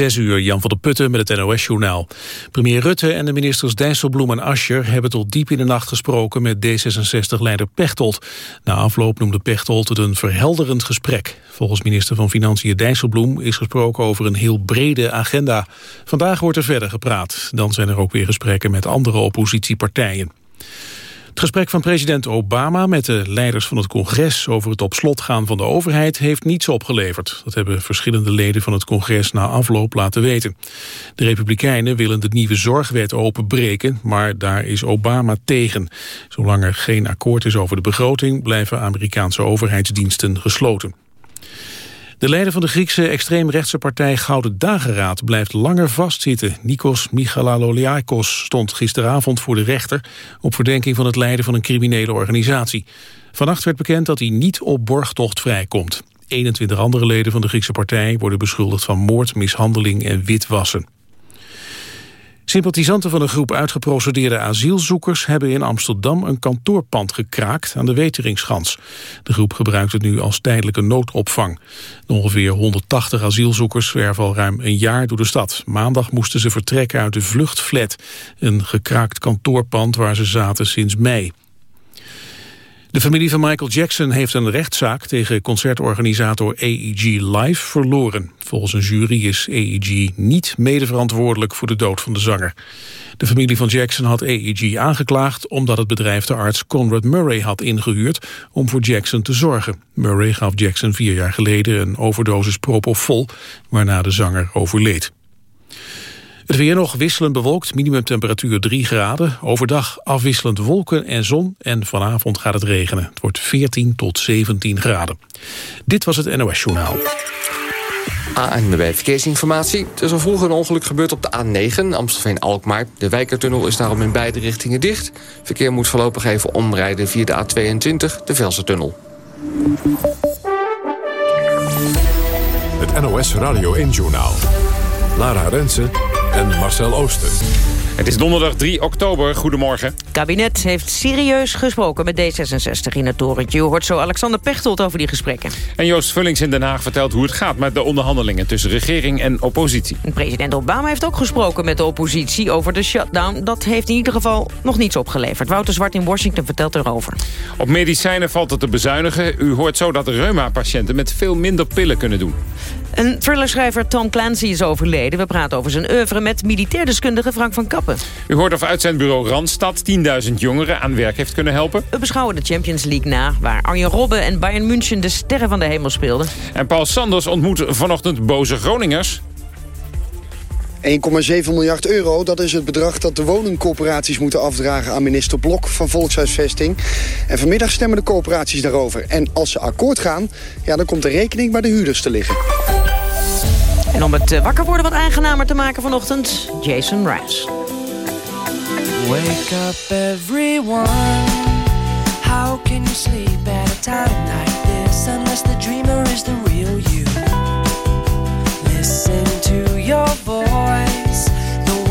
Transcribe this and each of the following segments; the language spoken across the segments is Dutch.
Zes uur, Jan van der Putten met het NOS-journaal. Premier Rutte en de ministers Dijsselbloem en Ascher... hebben tot diep in de nacht gesproken met D66-leider Pechtold. Na afloop noemde Pechtold het een verhelderend gesprek. Volgens minister van Financiën Dijsselbloem is gesproken over een heel brede agenda. Vandaag wordt er verder gepraat. Dan zijn er ook weer gesprekken met andere oppositiepartijen. Het gesprek van president Obama met de leiders van het congres over het op slot gaan van de overheid heeft niets opgeleverd. Dat hebben verschillende leden van het congres na afloop laten weten. De republikeinen willen de nieuwe zorgwet openbreken, maar daar is Obama tegen. Zolang er geen akkoord is over de begroting blijven Amerikaanse overheidsdiensten gesloten. De leider van de Griekse extreemrechtse partij Gouden Dageraad blijft langer vastzitten. Nikos Michaloliakos stond gisteravond voor de rechter op verdenking van het leiden van een criminele organisatie. Vannacht werd bekend dat hij niet op borgtocht vrijkomt. 21 andere leden van de Griekse partij worden beschuldigd van moord, mishandeling en witwassen. Sympathisanten van een groep uitgeprocedeerde asielzoekers hebben in Amsterdam een kantoorpand gekraakt aan de Weteringschans. De groep gebruikt het nu als tijdelijke noodopvang. ongeveer 180 asielzoekers zwerven al ruim een jaar door de stad. Maandag moesten ze vertrekken uit de vluchtflat, een gekraakt kantoorpand waar ze zaten sinds mei. De familie van Michael Jackson heeft een rechtszaak tegen concertorganisator AEG Live verloren. Volgens een jury is AEG niet medeverantwoordelijk voor de dood van de zanger. De familie van Jackson had AEG aangeklaagd omdat het bedrijf de arts Conrad Murray had ingehuurd om voor Jackson te zorgen. Murray gaf Jackson vier jaar geleden een overdosis propofol, waarna de zanger overleed. Het weer nog wisselend bewolkt, minimumtemperatuur 3 graden. Overdag afwisselend wolken en zon en vanavond gaat het regenen. Het wordt 14 tot 17 graden. Dit was het NOS Journaal. ANWB Verkeersinformatie. Er is al vroeger een ongeluk gebeurd op de A9, Amstelveen-Alkmaar. De Wijkertunnel is daarom in beide richtingen dicht. Verkeer moet voorlopig even omrijden via de A22, de Velsertunnel. Het NOS Radio 1-journaal. Lara Rensen en Marcel Ooster. Het is donderdag 3 oktober. Goedemorgen. Het kabinet heeft serieus gesproken met D66 in het torentje. U hoort zo Alexander Pechtold over die gesprekken. En Joost Vullings in Den Haag vertelt hoe het gaat... met de onderhandelingen tussen regering en oppositie. President Obama heeft ook gesproken met de oppositie over de shutdown. Dat heeft in ieder geval nog niets opgeleverd. Wouter Zwart in Washington vertelt erover. Op medicijnen valt het te bezuinigen. U hoort zo dat reuma-patiënten met veel minder pillen kunnen doen. Een thrillerschrijver Tom Clancy is overleden. We praten over zijn oeuvre met militair deskundige Frank van Kappen. U hoort of uitzendbureau Randstad 10.000 jongeren aan werk heeft kunnen helpen. We beschouwen de Champions League na, waar Arjen Robben en Bayern München de sterren van de hemel speelden. En Paul Sanders ontmoet vanochtend boze Groningers. 1,7 miljard euro, dat is het bedrag dat de woningcorporaties moeten afdragen aan minister Blok van Volkshuisvesting. En vanmiddag stemmen de corporaties daarover. En als ze akkoord gaan, ja, dan komt de rekening bij de huurders te liggen. En om het eh, wakker worden wat aangenamer te maken vanochtend, Jason Mraz. Wake up everyone. How can you sleep at a time like this unless the dreamer is the real you? Listen to your voice,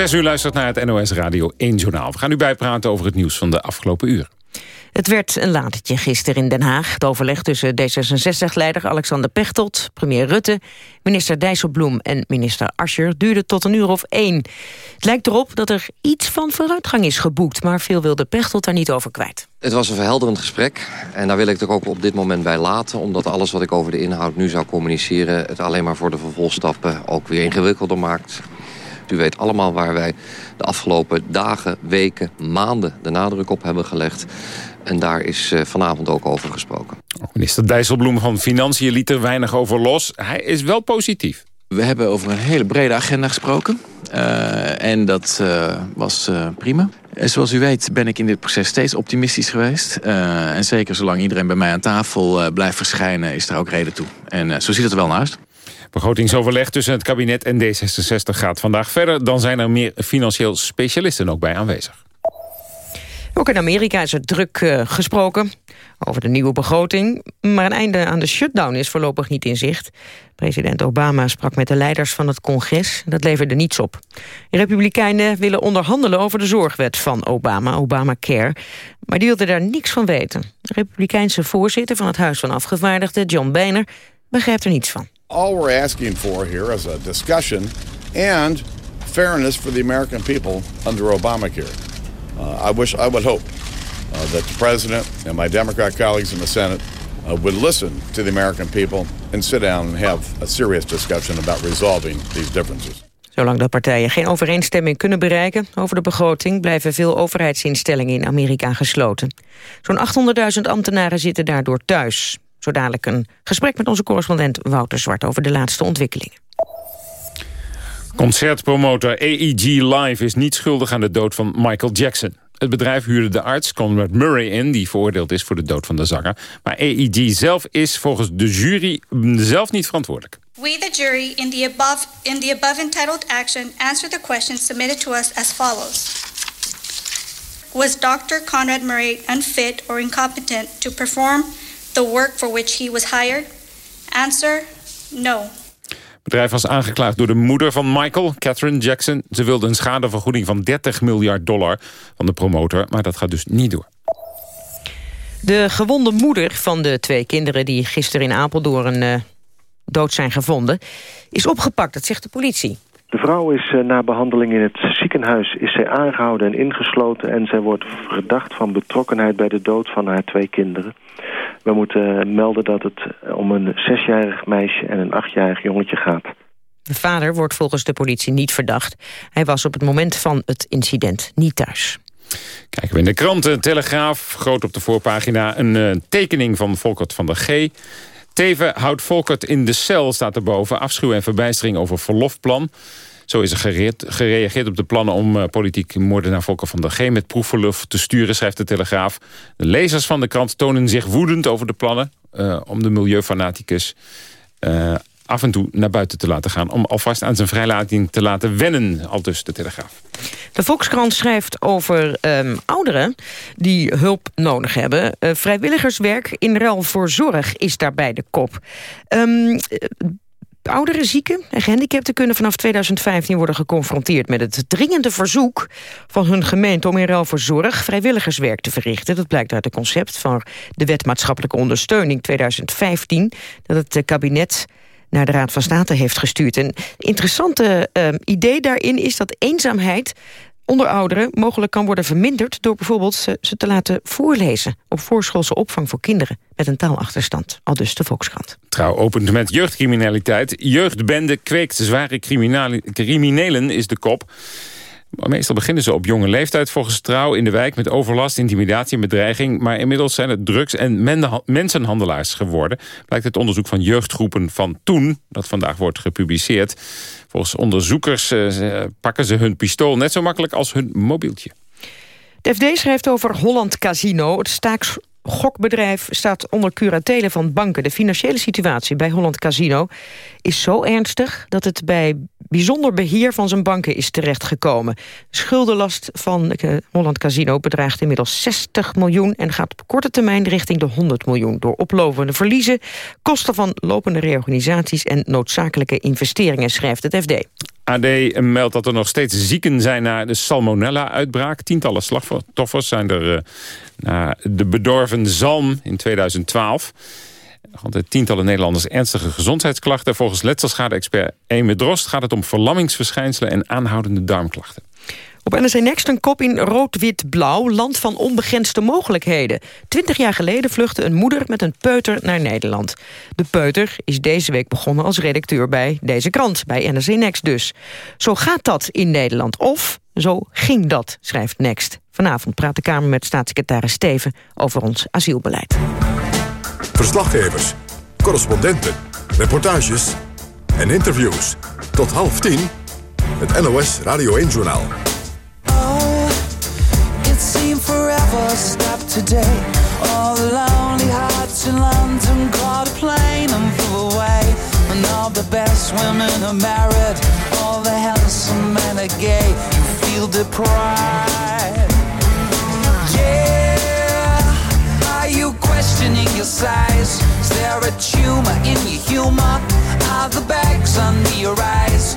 zes uur luistert naar het NOS Radio 1 Journaal. We gaan u bijpraten over het nieuws van de afgelopen uren. Het werd een latertje gisteren in Den Haag. Het overleg tussen D66-leider Alexander Pechtold, premier Rutte... minister Dijsselbloem en minister Ascher duurde tot een uur of één. Het lijkt erop dat er iets van vooruitgang is geboekt... maar veel wilde Pechtold daar niet over kwijt. Het was een verhelderend gesprek en daar wil ik het ook op dit moment bij laten... omdat alles wat ik over de inhoud nu zou communiceren... het alleen maar voor de vervolgstappen ook weer ingewikkelder maakt... U weet allemaal waar wij de afgelopen dagen, weken, maanden de nadruk op hebben gelegd. En daar is eh, vanavond ook over gesproken. Minister Dijsselbloem van Financiën liet er weinig over los. Hij is wel positief. We hebben over een hele brede agenda gesproken. Uh, en dat uh, was uh, prima. En zoals u weet ben ik in dit proces steeds optimistisch geweest. en zeker zolang iedereen bij mij aan tafel blijft verschijnen... is er ook reden toe. En zo ziet het er wel naar uit. Begrotingsoverleg tussen het kabinet en D66 gaat vandaag verder. Dan zijn er meer financieel specialisten ook bij aanwezig. Ook in Amerika is er druk uh, gesproken over de nieuwe begroting. Maar een einde aan de shutdown is voorlopig niet in zicht. President Obama sprak met de leiders van het congres. Dat leverde niets op. De Republikeinen willen onderhandelen over de zorgwet van Obama, Obamacare. Maar die wilden daar niks van weten. De Republikeinse voorzitter van het Huis van Afgevaardigden, John Boehner, begrijpt er niets van. All we're asking for here is a discussion and fairness for the American people under Obamacare. Uh, I wish, I would hope uh, that the President and my Democrat colleagues in the Senate uh, would listen to the American people and sit down and have a serious discussion about resolving these differences. Zolang de partijen geen overeenstemming kunnen bereiken over de begroting... blijven veel overheidsinstellingen in Amerika gesloten. Zo'n 800.000 ambtenaren zitten daardoor thuis. Zo dadelijk een gesprek met onze correspondent Wouter Zwart... over de laatste ontwikkelingen. Concertpromotor AEG Live is niet schuldig aan de dood van Michael Jackson. Het bedrijf huurde de arts Conrad Murray in... die veroordeeld is voor de dood van de zanger. Maar AEG zelf is volgens de jury zelf niet verantwoordelijk. We, the jury, in the above, in the above entitled action... answer the questions submitted to us as follows. Was Dr. Conrad Murray unfit or incompetent to perform the work for which he was hired? Answer, no. Het bedrijf was aangeklaagd door de moeder van Michael, Catherine Jackson. Ze wilde een schadevergoeding van 30 miljard dollar van de promotor, maar dat gaat dus niet door. De gewonde moeder van de twee kinderen die gisteren in Apeldoorn uh, dood zijn gevonden... is opgepakt, dat zegt de politie. De vrouw is uh, na behandeling in het ziekenhuis is zij aangehouden en ingesloten... en zij wordt verdacht van betrokkenheid bij de dood van haar twee kinderen. We moeten melden dat het om een zesjarig meisje en een achtjarig jongetje gaat. De vader wordt volgens de politie niet verdacht. Hij was op het moment van het incident niet thuis. Kijken we in de kranten. Telegraaf, groot op de voorpagina, een uh, tekening van Volkert van der G. Teven houdt Volkert in de cel, staat erboven. Afschuw en verbijstering over verlofplan. Zo is er gereageerd op de plannen om uh, politiek moordenaar Volker van der G... met proefverlof te sturen, schrijft de Telegraaf. De lezers van de krant tonen zich woedend over de plannen... Uh, om de milieufanaticus uh, af en toe naar buiten te laten gaan... om alvast aan zijn vrijlating te laten wennen, al dus de Telegraaf. De Volkskrant schrijft over um, ouderen die hulp nodig hebben. Uh, vrijwilligerswerk in ruil voor zorg is daarbij de kop. Um, Oudere zieken en gehandicapten kunnen vanaf 2015 worden geconfronteerd met het dringende verzoek van hun gemeente om in ruil voor zorg vrijwilligerswerk te verrichten. Dat blijkt uit het concept van de Wet Maatschappelijke Ondersteuning 2015, dat het kabinet naar de Raad van State heeft gestuurd. Een interessante uh, idee daarin is dat eenzaamheid onder ouderen mogelijk kan worden verminderd... door bijvoorbeeld ze, ze te laten voorlezen op voorschoolse opvang voor kinderen... met een taalachterstand, al dus de Volkskrant. Trouw opent met jeugdcriminaliteit. Jeugdbende kweekt zware criminelen is de kop. Meestal beginnen ze op jonge leeftijd volgens trouw in de wijk... met overlast, intimidatie en bedreiging. Maar inmiddels zijn het drugs- en mensenhandelaars geworden. Blijkt het onderzoek van jeugdgroepen van toen... dat vandaag wordt gepubliceerd. Volgens onderzoekers uh, pakken ze hun pistool net zo makkelijk als hun mobieltje. De FD schrijft over Holland Casino. Het gokbedrijf staat onder curatele van banken. De financiële situatie bij Holland Casino is zo ernstig... dat het bij bijzonder beheer van zijn banken is terechtgekomen. Schuldenlast van Holland Casino bedraagt inmiddels 60 miljoen... en gaat op korte termijn richting de 100 miljoen... door oplopende verliezen, kosten van lopende reorganisaties... en noodzakelijke investeringen, schrijft het FD. AD meldt dat er nog steeds zieken zijn na de salmonella-uitbraak. Tientallen slachtoffers zijn er uh, na de bedorven zalm in 2012. Altijd tientallen Nederlanders ernstige gezondheidsklachten. Volgens letselschade-expert Eme Drost gaat het om verlammingsverschijnselen en aanhoudende darmklachten. Op NRC Next een kop in rood-wit-blauw, land van onbegrensde mogelijkheden. Twintig jaar geleden vluchtte een moeder met een peuter naar Nederland. De peuter is deze week begonnen als redacteur bij deze krant, bij NRC Next dus. Zo gaat dat in Nederland, of zo ging dat, schrijft Next. Vanavond praat de Kamer met staatssecretaris Steven over ons asielbeleid. Verslaggevers, correspondenten, reportages en interviews. Tot half tien, het NOS Radio 1-journaal. Forever stopped today. All the lonely hearts in London caught a plane and flew away. And all the best women are married, all the handsome men are gay. You feel deprived. Yeah, are you questioning your size? Is there a tumor in your humor? Are the bags under your eyes?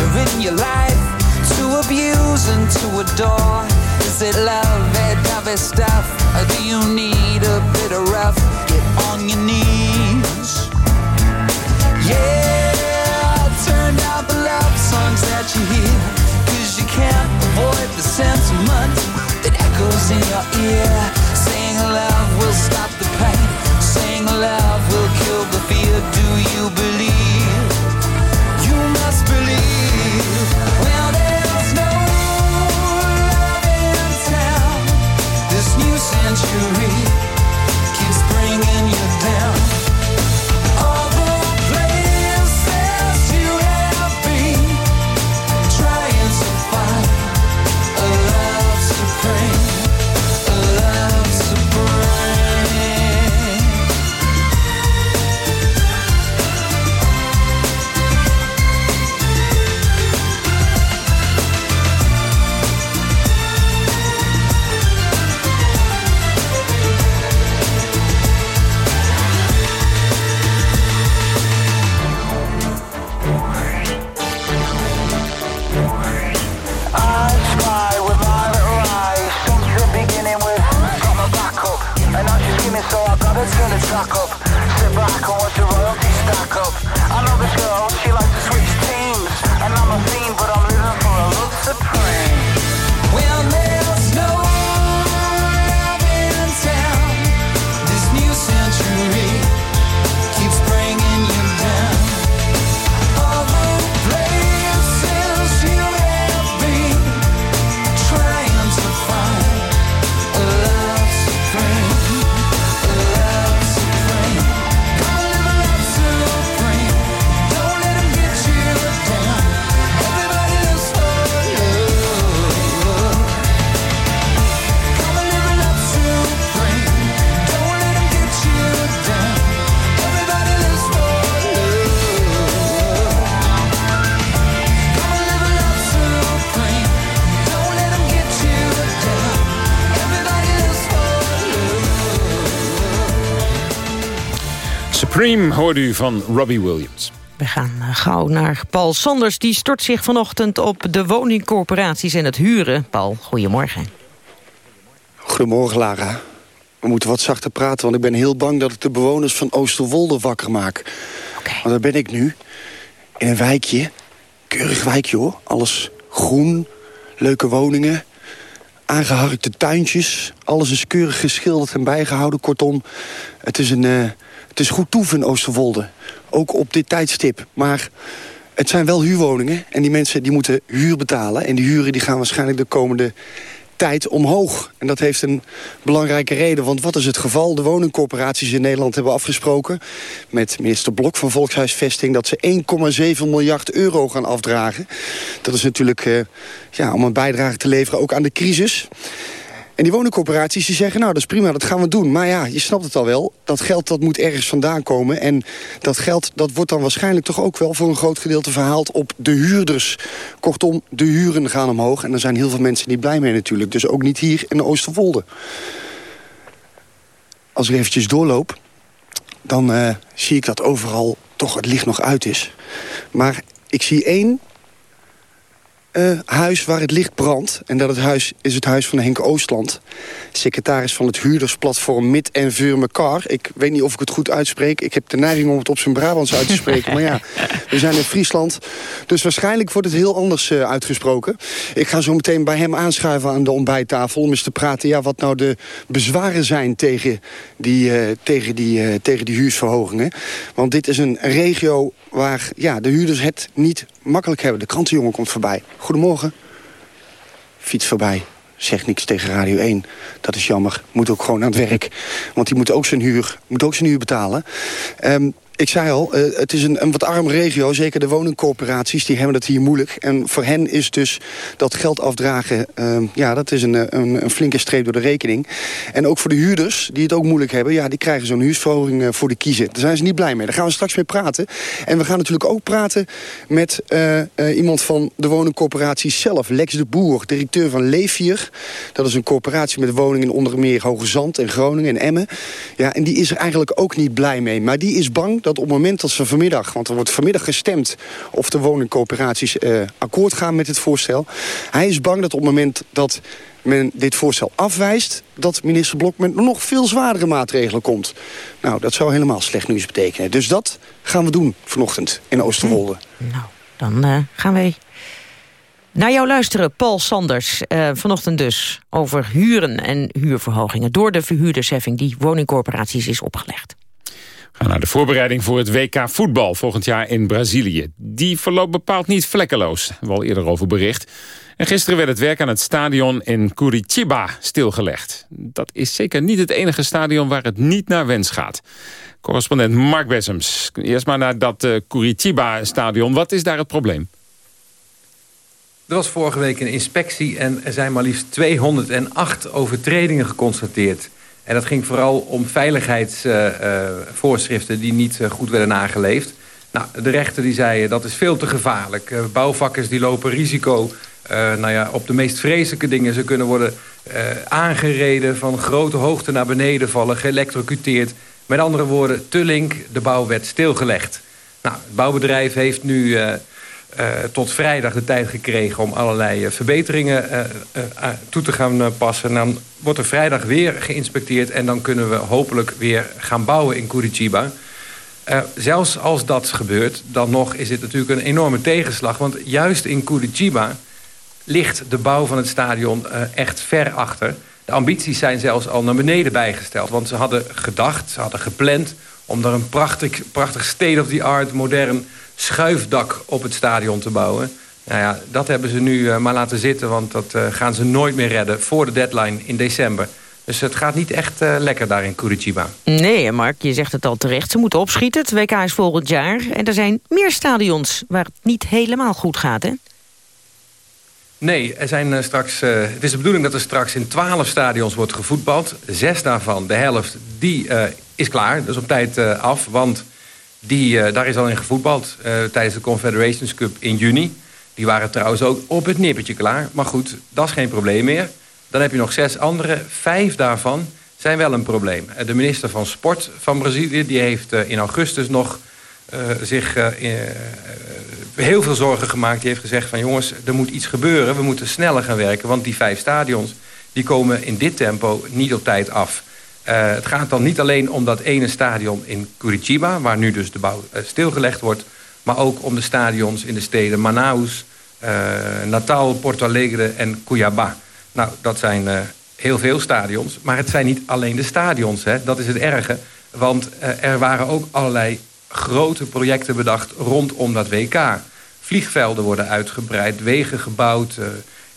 in your life to abuse and to adore. Is it love, that stuff, or do you need a bit of rough? Get on your knees. Yeah, turn down the love songs that you hear. Cause you can't avoid the sentiment that echoes in your ear. Saying love will stop Supreme hoorde u van Robbie Williams. We gaan eh, gauw naar Paul Sanders. Die stort zich vanochtend op de woningcorporaties en het huren. Paul, goedemorgen. Goedemorgen, Lara. We moeten wat zachter praten, want ik ben heel bang dat ik de bewoners van Oosterwolde wakker maak. Want daar ben ik nu, in een wijkje. Keurig wijkje, hoor. Alles groen, leuke woningen, aangeharkte tuintjes. Alles is keurig geschilderd en bijgehouden. Kortom, het is, een, eh, het is goed toeven Oosterwolde. Ook op dit tijdstip. Maar het zijn wel huurwoningen. En die mensen die moeten huur betalen. En die huren die gaan waarschijnlijk de komende tijd omhoog. En dat heeft een belangrijke reden. Want wat is het geval? De woningcorporaties in Nederland hebben afgesproken... met minister Blok van Volkshuisvesting... dat ze 1,7 miljard euro gaan afdragen. Dat is natuurlijk uh, ja, om een bijdrage te leveren ook aan de crisis. En die woningcorporaties die zeggen, nou dat is prima, dat gaan we doen. Maar ja, je snapt het al wel, dat geld dat moet ergens vandaan komen. En dat geld dat wordt dan waarschijnlijk toch ook wel voor een groot gedeelte verhaald op de huurders. Kortom, de huren gaan omhoog. En er zijn heel veel mensen niet blij mee natuurlijk. Dus ook niet hier in de Oosterwolde. Als ik eventjes doorloop, dan uh, zie ik dat overal toch het licht nog uit is. Maar ik zie één uh, huis waar het licht brandt. En dat het huis is het huis van Henk Oostland. Secretaris van het huurdersplatform Mid en Veur mekaar. Ik weet niet of ik het goed uitspreek. Ik heb de neiging om het op zijn Brabants uit te spreken. maar ja, we zijn in Friesland. Dus waarschijnlijk wordt het heel anders uh, uitgesproken. Ik ga zo meteen bij hem aanschuiven aan de ontbijttafel... om eens te praten ja, wat nou de bezwaren zijn tegen die, uh, tegen die, tegen die huursverhogingen. Want dit is een regio waar ja, de huurders het niet makkelijk hebben. De krantenjongen komt voorbij. Goedemorgen. Fiets voorbij. Zegt niks tegen Radio 1. Dat is jammer. Moet ook gewoon aan het werk. Want die moet ook zijn huur, moet ook zijn huur betalen. Um, ik zei al, uh, het is een, een wat arme regio. Zeker de woningcorporaties, die hebben het hier moeilijk. En voor hen is dus dat geld afdragen... Uh, ja, dat is een, een, een, flinke streep door de rekening. En ook voor de huurders, die het ook moeilijk hebben... ja, die krijgen zo'n huursverhoging uh, voor de kiezen. Daar zijn ze niet blij mee. Daar gaan we straks mee praten. En we gaan natuurlijk ook praten met iemand van de woningcorporatie zelf. Lex de Boer, directeur van Leefier. Dat is een corporatie met woningen in onder meer Hoge Zand en Groningen en Emmen. Ja, en die is er eigenlijk ook niet blij mee. Maar die is bang dat op het moment dat ze vanmiddag... want er wordt vanmiddag gestemd of de woningcoöperaties uh, akkoord gaan met het voorstel. Hij is bang dat op het moment dat men dit voorstel afwijst... dat minister Blok met nog veel zwaardere maatregelen komt. Nou, dat zou helemaal slecht nieuws betekenen. Dus dat gaan we doen vanochtend in Oosterwolde. Nou, dan uh, gaan wij naar jou luisteren, Paul Sanders. Uh, vanochtend dus over huren en huurverhogingen... door de verhuurdersheffing die woningcorporaties is opgelegd. Naar de voorbereiding voor het WK voetbal volgend jaar in Brazilië. Die verloopt bepaald niet vlekkeloos, we al eerder over bericht. En gisteren werd het werk aan het stadion in Curitiba stilgelegd. Dat is zeker niet het enige stadion waar het niet naar wens gaat. Correspondent Mark Bessems. Eerst maar naar dat uh, Curitiba-stadion. Wat is daar het probleem? Er was vorige week een inspectie en er zijn maar liefst 208 overtredingen geconstateerd. En dat ging vooral om veiligheidsvoorschriften uh, die niet uh, goed werden nageleefd. Nou, de rechter die zei dat is veel te gevaarlijk. Uh, bouwvakkers die lopen risico nou ja, op de meest vreselijke dingen. Ze kunnen worden aangereden, van grote hoogte naar beneden vallen, geëlectrocuteerd. Met andere woorden, te link, de bouw werd stilgelegd. Nou, het bouwbedrijf heeft nu uh, tot vrijdag de tijd gekregen om allerlei uh, verbeteringen uh, toe te gaan passen. En dan wordt er vrijdag weer geïnspecteerd en dan kunnen we hopelijk weer gaan bouwen in Curitiba. zelfs als dat gebeurt, dan nog is dit natuurlijk een enorme tegenslag. Want juist in Curitiba ligt de bouw van het stadion echt ver achter. De ambities zijn zelfs al naar beneden bijgesteld. Want ze hadden gedacht, ze hadden gepland om daar een prachtig, prachtig state-of-the-art modern schuifdak op het stadion te bouwen. Nou ja, dat hebben ze nu uh, maar laten zitten, want dat uh, gaan ze nooit meer redden voor de deadline in december. Dus het gaat niet echt uh, lekker daar in Curitiba. Nee, Mark, je zegt het al terecht. Ze moeten opschieten. Het WK is volgend jaar. En er zijn meer stadions waar het niet helemaal goed gaat, hè? Nee, er zijn straks, het is de bedoeling dat er straks in twaalf stadions wordt gevoetbald. Zes daarvan, de helft, die is klaar. Dus op tijd af, want die, daar is al in gevoetbald tijdens de Confederations Cup in juni. Die waren trouwens ook op het nippertje klaar. Maar goed, dat is geen probleem meer. Dan heb je nog zes andere. Vijf daarvan zijn wel een probleem. De minister van Sport van Brazilië... die heeft in augustus nog zich heel veel zorgen gemaakt. Die heeft gezegd van jongens, er moet iets gebeuren. We moeten sneller gaan werken. Want die vijf stadions die komen in dit tempo niet op tijd af. Het gaat dan niet alleen om dat ene stadion in Curitiba... waar nu dus de bouw stilgelegd wordt... maar ook om de stadions in de steden Manaus, uh, Natal, Porto Alegre en Cuiabá. Nou, dat zijn heel veel stadions. Maar het zijn niet alleen de stadions, hè. dat is het erge. Want er waren ook allerlei grote projecten bedacht rondom dat WK. Vliegvelden worden uitgebreid, wegen gebouwd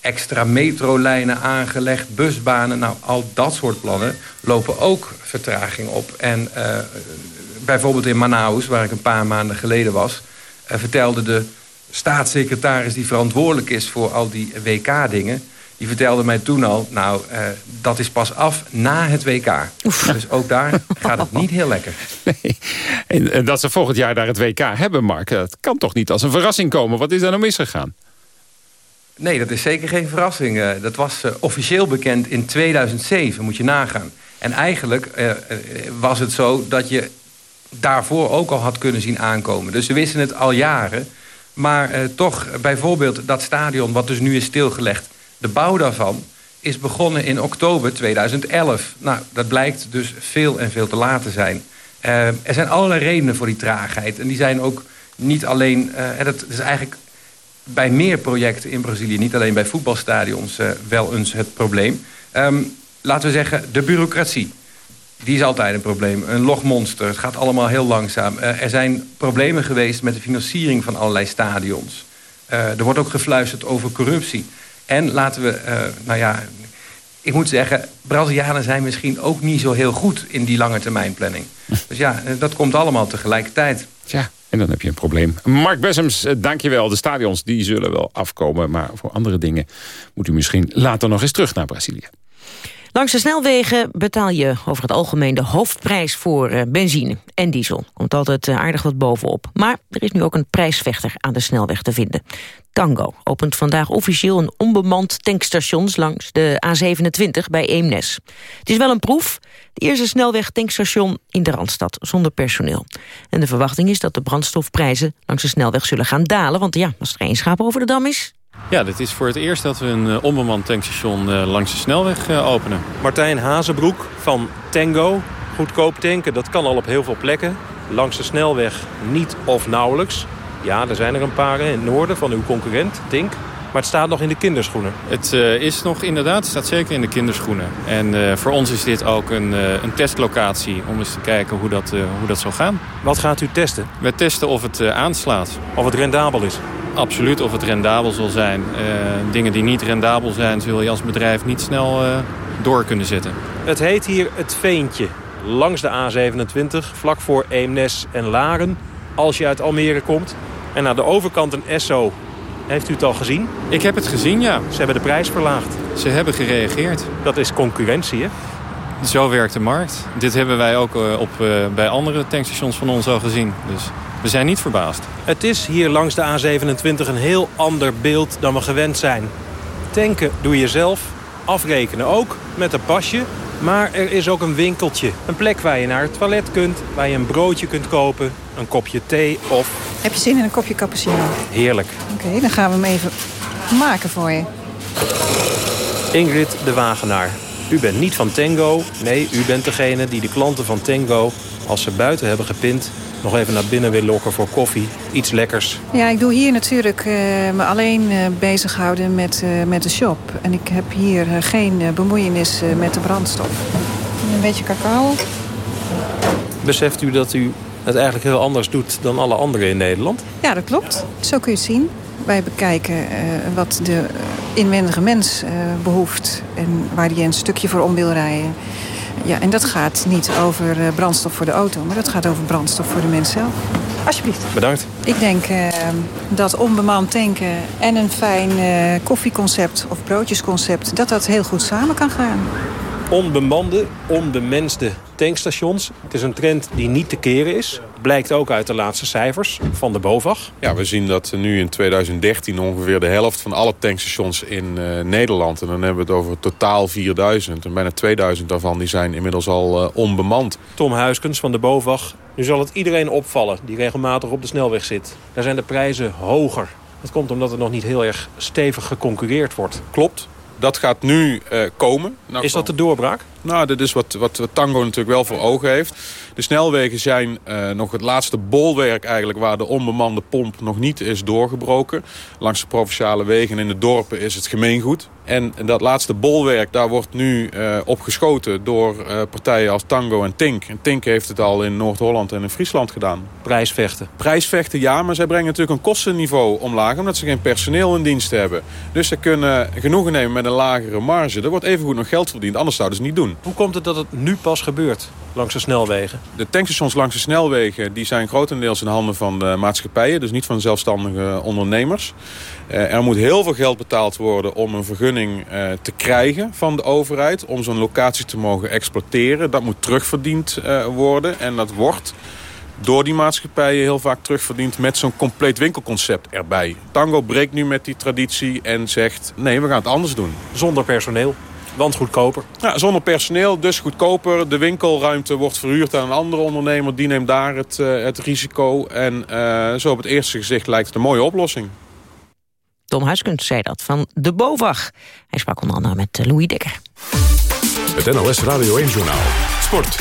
extra metrolijnen aangelegd, busbanen. Nou, al dat soort plannen lopen ook vertraging op. En uh, bijvoorbeeld in Manaus, waar ik een paar maanden geleden was... Uh, vertelde de staatssecretaris die verantwoordelijk is voor al die WK-dingen... die vertelde mij toen al, nou, uh, dat is pas af na het WK. Oef. Dus ook daar gaat het niet heel lekker. Nee. En, en, dat ze volgend jaar daar het WK hebben, Mark... dat kan toch niet als een verrassing komen? Wat is daar nou misgegaan? Nee, dat is zeker geen verrassing. Uh, dat was uh, officieel bekend in 2007, moet je nagaan. En eigenlijk was het zo dat je daarvoor ook al had kunnen zien aankomen. Dus we wisten het al jaren. Maar toch, bijvoorbeeld dat stadion wat dus nu is stilgelegd... de bouw daarvan is begonnen in oktober 2011. Nou, dat blijkt dus veel en veel te laat te zijn. er zijn allerlei redenen voor die traagheid. En die zijn ook niet alleen... dat is eigenlijk bij meer projecten in Brazilië, niet alleen bij voetbalstadions, uh, wel eens het probleem. Um, laten we zeggen, de bureaucratie. Die is altijd een probleem. Een logmonster. Het gaat allemaal heel langzaam. Er zijn problemen geweest met de financiering van allerlei stadions. Er wordt ook gefluisterd over corruptie. En laten we, nou ja, ik moet zeggen... Brazilianen zijn misschien ook niet zo heel goed in die lange termijn planning. Dus ja, dat komt allemaal tegelijkertijd. Tja. En dan heb je een probleem. Mark Bessems, dankjewel. De stadions die zullen wel afkomen. Maar voor andere dingen moet u misschien later nog eens terug naar Brazilië. Langs de snelwegen betaal je over het algemeen de hoofdprijs voor uh, benzine en diesel. Komt altijd uh, aardig wat bovenop. Maar er is nu ook een prijsvechter aan de snelweg te vinden. Tango opent vandaag officieel een onbemand tankstation langs de A27 bij Eemnes. Het is wel een proef. De eerste snelweg-tankstation in de Randstad, zonder personeel. En de verwachting is dat de brandstofprijzen langs de snelweg zullen gaan dalen. Want ja, als er geen schaap over de dam is, ja, dit is voor het eerst dat we een uh, onbemand tankstation uh, langs de snelweg uh, openen. Martijn Hazenbroek van Tango. Goedkoop tanken, dat kan al op heel veel plekken. Langs de snelweg niet of nauwelijks. Ja, er zijn er een paar in het noorden van uw concurrent, Tink. Maar het staat nog in de kinderschoenen. Het uh, is nog inderdaad, het staat zeker in de kinderschoenen. En uh, voor ons is dit ook een, uh, een testlocatie om eens te kijken hoe dat, hoe dat zal gaan. Wat gaat u testen? We testen of het aanslaat. Of het rendabel is? Absoluut, of het rendabel zal zijn. dingen die niet rendabel zijn, zul je als bedrijf niet snel door kunnen zetten. Het heet hier het Veentje. Langs de A27, vlak voor Eemnes en Laren. Als je uit Almere komt. En naar de overkant een Esso heeft u het al gezien? Ik heb het gezien, ja. Ze hebben de prijs verlaagd. Ze hebben gereageerd. Dat is concurrentie, hè? Zo werkt de markt. Dit hebben wij ook op, uh, bij andere tankstations van ons al gezien. Dus we zijn niet verbaasd. Het is hier langs de A27 een heel ander beeld dan we gewend zijn. Tanken doe je zelf, afrekenen ook, met een pasje. Maar er is ook een winkeltje. Een plek waar je naar het toilet kunt, waar je een broodje kunt kopen, een kopje thee of... Heb je zin in een kopje cappuccino? Heerlijk. Oké, okay, dan gaan we hem even maken voor je. Ingrid de Wagenaar. U bent niet van Tango. Nee, u bent degene die de klanten van Tango, als ze buiten hebben gepind... nog even naar binnen wil lokken voor koffie. Iets lekkers. Ja, ik doe hier natuurlijk uh, me alleen uh, bezighouden met, uh, met de shop. En ik heb hier geen bemoeienis met de brandstof. Een beetje cacao. Beseft u dat u het eigenlijk heel anders doet dan alle anderen in Nederland? Ja, dat klopt. Zo kun je het zien. Wij bekijken wat de inwendige mens behoeft en waar hij een stukje voor om wil rijden. Ja, en dat gaat niet over uh, brandstof voor de auto, maar dat gaat over brandstof voor de mens zelf. Alsjeblieft. Bedankt. Ik denk dat onbemand tanken en een fijn koffieconcept of broodjesconcept... dat dat heel goed samen kan gaan. Onbemande, onbemenste tankstations. Het is een trend die niet te keren is. Blijkt ook uit de laatste cijfers van de BOVAG. Ja, we zien dat nu in 2013 ongeveer de helft van alle tankstations in uh, Nederland... en dan hebben we het over totaal 4000 en bijna 2000 daarvan die zijn inmiddels al uh, onbemand. Tom Huiskens van de BOVAG. Nu zal het iedereen opvallen die regelmatig op de snelweg zit. Daar zijn de prijzen hoger. Dat komt omdat er nog niet heel erg stevig geconcurreerd wordt. Klopt. Dat gaat nu uh, komen. Nou, is dat de doorbraak? Nou, dit is wat, wat Tango natuurlijk wel voor ogen heeft. De snelwegen zijn uh, nog het laatste bolwerk eigenlijk... waar de onbemande pomp nog niet is doorgebroken. Langs de provinciale wegen in de dorpen is het gemeengoed. En dat laatste bolwerk, daar wordt nu uh, op geschoten door uh, partijen als Tango en Tink. En Tink heeft het al in Noord-Holland en in Friesland gedaan. Prijsvechten? Prijsvechten, ja, maar zij brengen natuurlijk een kostenniveau omlaag... omdat ze geen personeel in dienst hebben. Dus ze kunnen genoegen nemen met een lagere marge. Er wordt evengoed nog geld verdiend, anders zouden ze het niet doen. Hoe komt het dat het nu pas gebeurt langs de snelwegen? De tankstations langs de snelwegen die zijn grotendeels in handen van de maatschappijen. Dus niet van zelfstandige ondernemers. Uh, er moet heel veel geld betaald worden om een vergunning uh, te krijgen van de overheid. Om zo'n locatie te mogen exploiteren. Dat moet terugverdiend worden en dat wordt door die maatschappijen heel vaak terugverdiend met zo'n compleet winkelconcept erbij. Tango breekt nu met die traditie en zegt nee, we gaan het anders doen. Zonder personeel? Want goedkoper? Ja, zonder personeel, dus goedkoper. De winkelruimte wordt verhuurd aan een andere ondernemer. Die neemt daar het, uh, het risico. En uh, zo op het eerste gezicht lijkt het een mooie oplossing. Tom Huiskens zei dat van de BOVAG. Hij sprak onder andere met Louis Dekker. Het NOS Radio 1-journaal. Sport.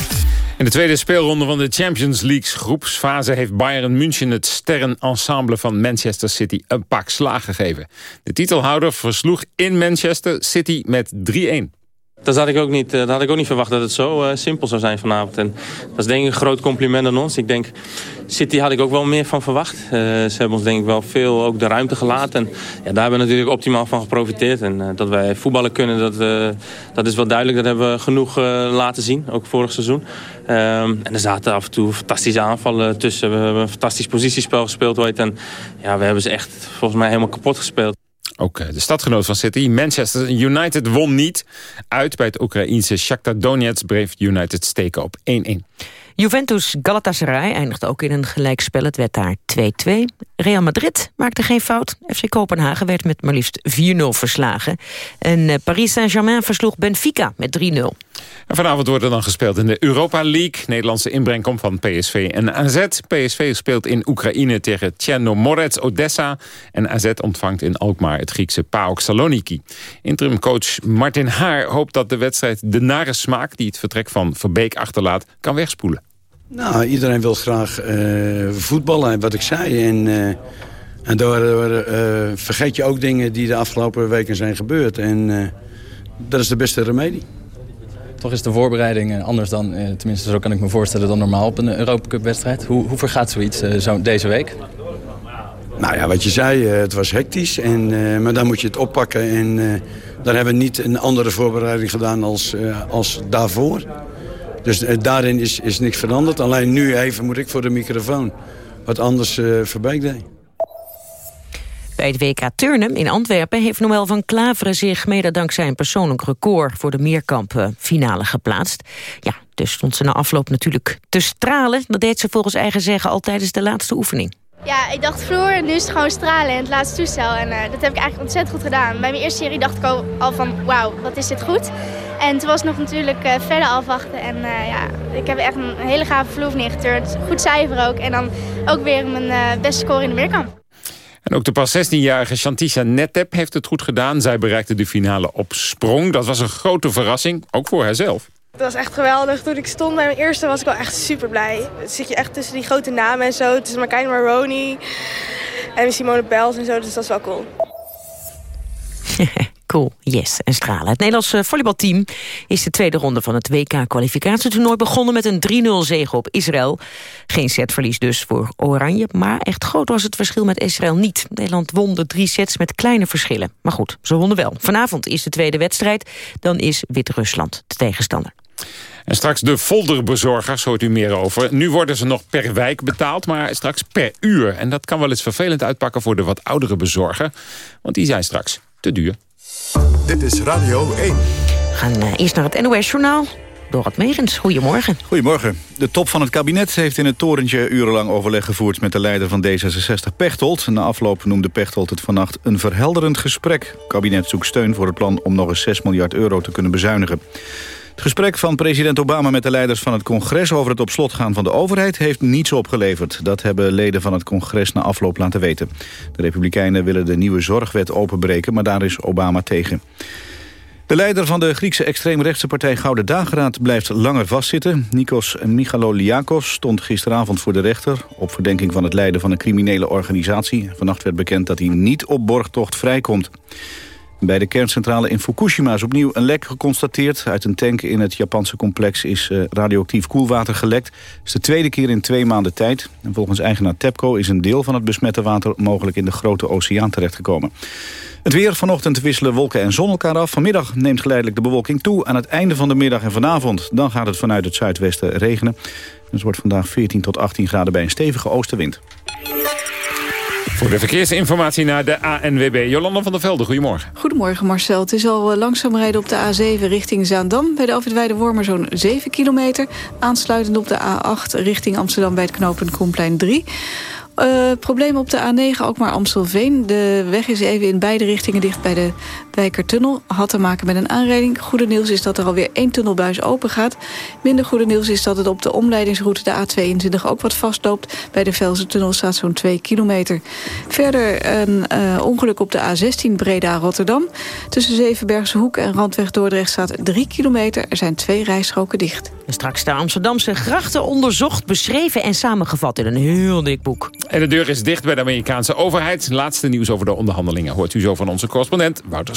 In de tweede speelronde van de Champions League groepsfase... heeft Bayern München het sterrenensemble van Manchester City een pak slaag gegeven. De titelhouder versloeg in Manchester City met 3-1. Dat had ik ook niet, dat had ik ook niet verwacht dat het zo uh, simpel zou zijn vanavond. En dat is denk ik een groot compliment aan ons. Ik denk, City had ik ook wel meer van verwacht. Uh, ze hebben ons denk ik wel veel ook de ruimte gelaten. En ja, daar hebben we natuurlijk optimaal van geprofiteerd. En dat wij voetballen kunnen, dat, dat is wel duidelijk. Dat hebben we genoeg laten zien, ook vorig seizoen. Um, en er zaten af en toe fantastische aanvallen tussen. We hebben een fantastisch positiespel gespeeld ooit. En ja, we hebben ze echt volgens mij helemaal kapot gespeeld. Ook de stadgenoot van City, Manchester United, won niet. Uit bij het Oekraïense Shakhtar Donetsk bleef United steken op 1-1. Juventus Galatasaray eindigde ook in een gelijkspel. Het werd daar 2-2. Real Madrid maakte geen fout. FC Kopenhagen werd met maar liefst 4-0 verslagen. En Paris Saint-Germain versloeg Benfica met 3-0. Vanavond wordt er dan gespeeld in de Europa League. Nederlandse inbreng komt van PSV en AZ. PSV speelt in Oekraïne tegen Tjernomorets Odessa. En AZ ontvangt in Alkmaar het Griekse PAOK Saloniki. Interimcoach Martin Haar hoopt dat de wedstrijd de nare smaak... die het vertrek van Verbeek achterlaat, kan wegspoelen. Nou, iedereen wil graag uh, voetballen, wat ik zei. En, uh, en daardoor uh, vergeet je ook dingen die de afgelopen weken zijn gebeurd. En dat is de beste remedie. Toch is de voorbereiding anders dan, tenminste zo kan ik me voorstellen, dan normaal op een Europa Cup wedstrijd. Hoe, hoe vergaat zoiets zo deze week? Nou ja, wat je zei, het was hectisch. En, maar dan moet je het oppakken. En dan hebben we niet een andere voorbereiding gedaan als, als daarvoor. Dus daarin is, is niks veranderd. Alleen nu even moet ik voor de microfoon. Wat anders uh, deed. Bij het WK Turnen in Antwerpen heeft Noël van Klaveren zich... mede dankzij een persoonlijk record voor de meerkamp finale geplaatst. Ja, dus stond ze na afloop natuurlijk te stralen. Dat deed ze volgens eigen zeggen al tijdens de laatste oefening. Ja, ik dacht vroeger en nu is het gewoon stralen in het laatste toestel. En uh, dat heb ik eigenlijk ontzettend goed gedaan. Bij mijn eerste serie dacht ik al, van wauw, wat is dit goed. En toen was nog natuurlijk uh, verder afwachten. En uh, ja, ik heb echt een hele gave vloer neergeturnd. Goed cijfer ook. En dan ook weer mijn beste score in de meerkamp. En ook de pas 16-jarige Shantisha Netep heeft het goed gedaan. Zij bereikte de finale op sprong. Dat was een grote verrassing, ook voor haarzelf. Het was echt geweldig. Toen ik stond bij mijn eerste was ik wel echt super blij. Zit je echt tussen die grote namen en zo. Tussen Markijn Maroney en Simone Biles en zo. Dus dat is wel cool. cool, yes, en stralen. Het Nederlandse volleybalteam is de tweede ronde van het WK-kwalificatietoernooi begonnen met een 3-0 zege op Israël. Geen setverlies dus voor Oranje, maar echt groot was het verschil met Israël niet. Nederland won de drie sets met kleine verschillen. Maar goed, ze wonnen wel. Vanavond is de tweede wedstrijd, dan is Wit-Rusland de tegenstander. En straks de folderbezorgers, hoort u meer over. Nu worden ze nog per wijk betaald, maar straks per uur. En dat kan wel eens vervelend uitpakken voor de wat oudere bezorger. Want die zijn straks te duur. Dit is Radio 1. We gaan uh, eerst naar het NOS-journaal. Dorot Megens, goedemorgen. Goedemorgen. De top van het kabinet heeft in het torentje urenlang overleg gevoerd... met de leider van D66, Pechtold. Na afloop noemde Pechtold het vannacht een verhelderend gesprek. Het kabinet zoekt steun voor het plan om nog eens 6 miljard euro te kunnen bezuinigen. Het gesprek van president Obama met de leiders van het congres... over het op slot gaan van de overheid heeft niets opgeleverd. Dat hebben leden van het congres na afloop laten weten. De Republikeinen willen de nieuwe zorgwet openbreken, maar daar is Obama tegen. De leider van de Griekse extreemrechtse partij Gouden Dageraad blijft langer vastzitten. Nikos Michaloliakos stond gisteravond voor de rechter... op verdenking van het leiden van een criminele organisatie. Vannacht werd bekend dat hij niet op borgtocht vrijkomt. Bij de kerncentrale in Fukushima is opnieuw een lek geconstateerd. Uit een tank in het Japanse complex is eh, radioactief koelwater gelekt. Het is de tweede keer in twee maanden tijd. En volgens eigenaar TEPCO is een deel van het besmette water... mogelijk in de grote oceaan terechtgekomen. Het weer vanochtend wisselen wolken en zon elkaar af. Vanmiddag neemt geleidelijk de bewolking toe. Aan het einde van de middag en vanavond dan gaat het vanuit het zuidwesten regenen. Het wordt vandaag 14 tot 18 graden bij een stevige oostenwind. Voor de verkeersinformatie naar de ANWB. Jolanda van der Velde, goedemorgen. Goedemorgen Marcel. Het is al eh, langzaam rijden op de A7 richting Zaandam. Bij de Alfred Wormer zo'n 7 kilometer. Aansluitend op de A8 richting Amsterdam bij het knooppunt Koenplein 3. Uh, problemen op de A9, ook maar Amstelveen. De weg is even in beide richtingen dicht bij de Wijkertunnel. Had te maken met een aanrijding. Goede nieuws is dat er alweer één tunnelbuis open gaat. Minder goede nieuws is dat het op de omleidingsroute de A22 ook wat vastloopt. Bij de Velzen-tunnel staat zo'n 2 kilometer. Verder een uh, ongeluk op de A16 Breda-Rotterdam. Tussen Zevenbergse Hoek en Randweg Dordrecht staat 3 kilometer. Er zijn twee rijstroken dicht. En straks de Amsterdamse grachten onderzocht, beschreven en samengevat in een heel dik boek. En de deur is dicht bij de Amerikaanse overheid. Laatste nieuws over de onderhandelingen hoort u zo van onze correspondent Wouter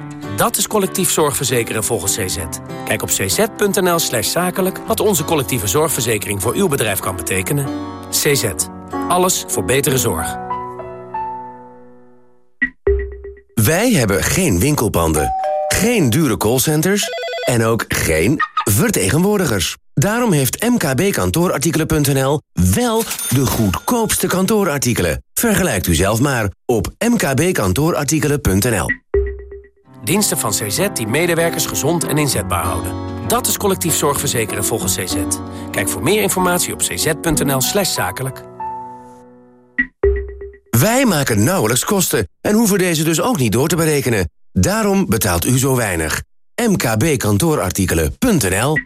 Dat is collectief zorgverzekeren volgens CZ. Kijk op cz.nl slash zakelijk wat onze collectieve zorgverzekering voor uw bedrijf kan betekenen. CZ. Alles voor betere zorg. Wij hebben geen winkelpanden, geen dure callcenters en ook geen vertegenwoordigers. Daarom heeft mkbkantoorartikelen.nl wel de goedkoopste kantoorartikelen. Vergelijkt u zelf maar op mkbkantoorartikelen.nl. Diensten van CZ die medewerkers gezond en inzetbaar houden. Dat is collectief zorgverzekeren volgens CZ. Kijk voor meer informatie op cz.nl slash zakelijk. Wij maken nauwelijks kosten en hoeven deze dus ook niet door te berekenen. Daarom betaalt u zo weinig. mkbkantoorartikelen.nl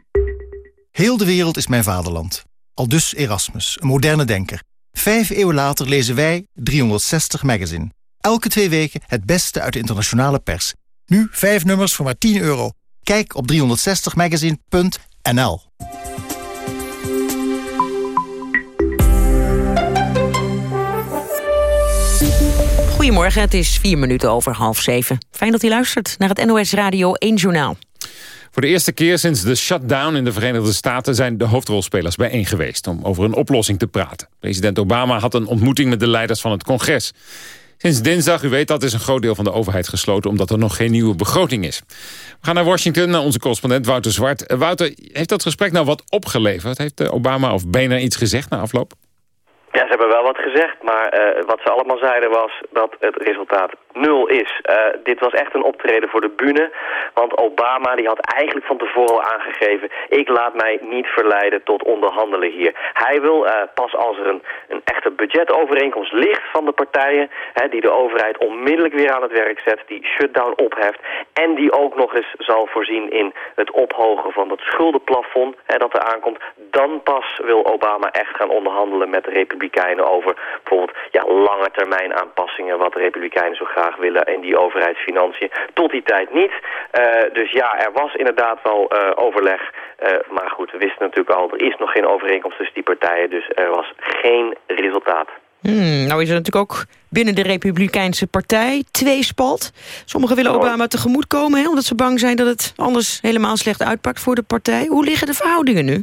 Heel de wereld is mijn vaderland. Al dus Erasmus, een moderne denker. Vijf eeuwen later lezen wij 360 Magazine. Elke twee weken het beste uit de internationale pers. Nu vijf nummers voor maar 10 euro. Kijk op 360magazine.nl Goedemorgen, het is vier minuten over half zeven. Fijn dat u luistert naar het NOS Radio 1 Journaal. Voor de eerste keer sinds de shutdown in de Verenigde Staten... zijn de hoofdrolspelers bijeen geweest om over een oplossing te praten. President Obama had een ontmoeting met de leiders van het congres. Sinds dinsdag, u weet dat, is een groot deel van de overheid gesloten... omdat er nog geen nieuwe begroting is. We gaan naar Washington, naar onze correspondent Wouter Zwart. Uh, Wouter, heeft dat gesprek nou wat opgeleverd? Heeft uh, Obama of Boehner iets gezegd na afloop? Ja, ze hebben wel wat gezegd, maar uh, wat ze allemaal zeiden was dat het resultaat nul is. Uh, dit was echt een optreden voor de bühne, want Obama die had eigenlijk van tevoren al aangegeven... ik laat mij niet verleiden tot onderhandelen hier. Hij wil uh, pas als er een, een echte budgetovereenkomst ligt van de partijen... Hè, die de overheid onmiddellijk weer aan het werk zet, die shutdown opheft... en die ook nog eens zal voorzien in het ophogen van dat schuldenplafond hè, dat er aankomt... dan pas wil Obama echt gaan onderhandelen met de Republikeinen over bijvoorbeeld ja, lange termijn aanpassingen... wat de Republikeinen zo graag willen in die overheidsfinanciën. Tot die tijd niet. Uh, dus ja, er was inderdaad wel uh, overleg. Uh, maar goed, we wisten natuurlijk al, er is nog geen overeenkomst tussen die partijen. Dus er was geen resultaat. Hmm, nou is er natuurlijk ook binnen de Republikeinse partij tweespalt. Sommigen willen Obama tegemoet komen, hè, omdat ze bang zijn dat het anders helemaal slecht uitpakt voor de partij. Hoe liggen de verhoudingen nu?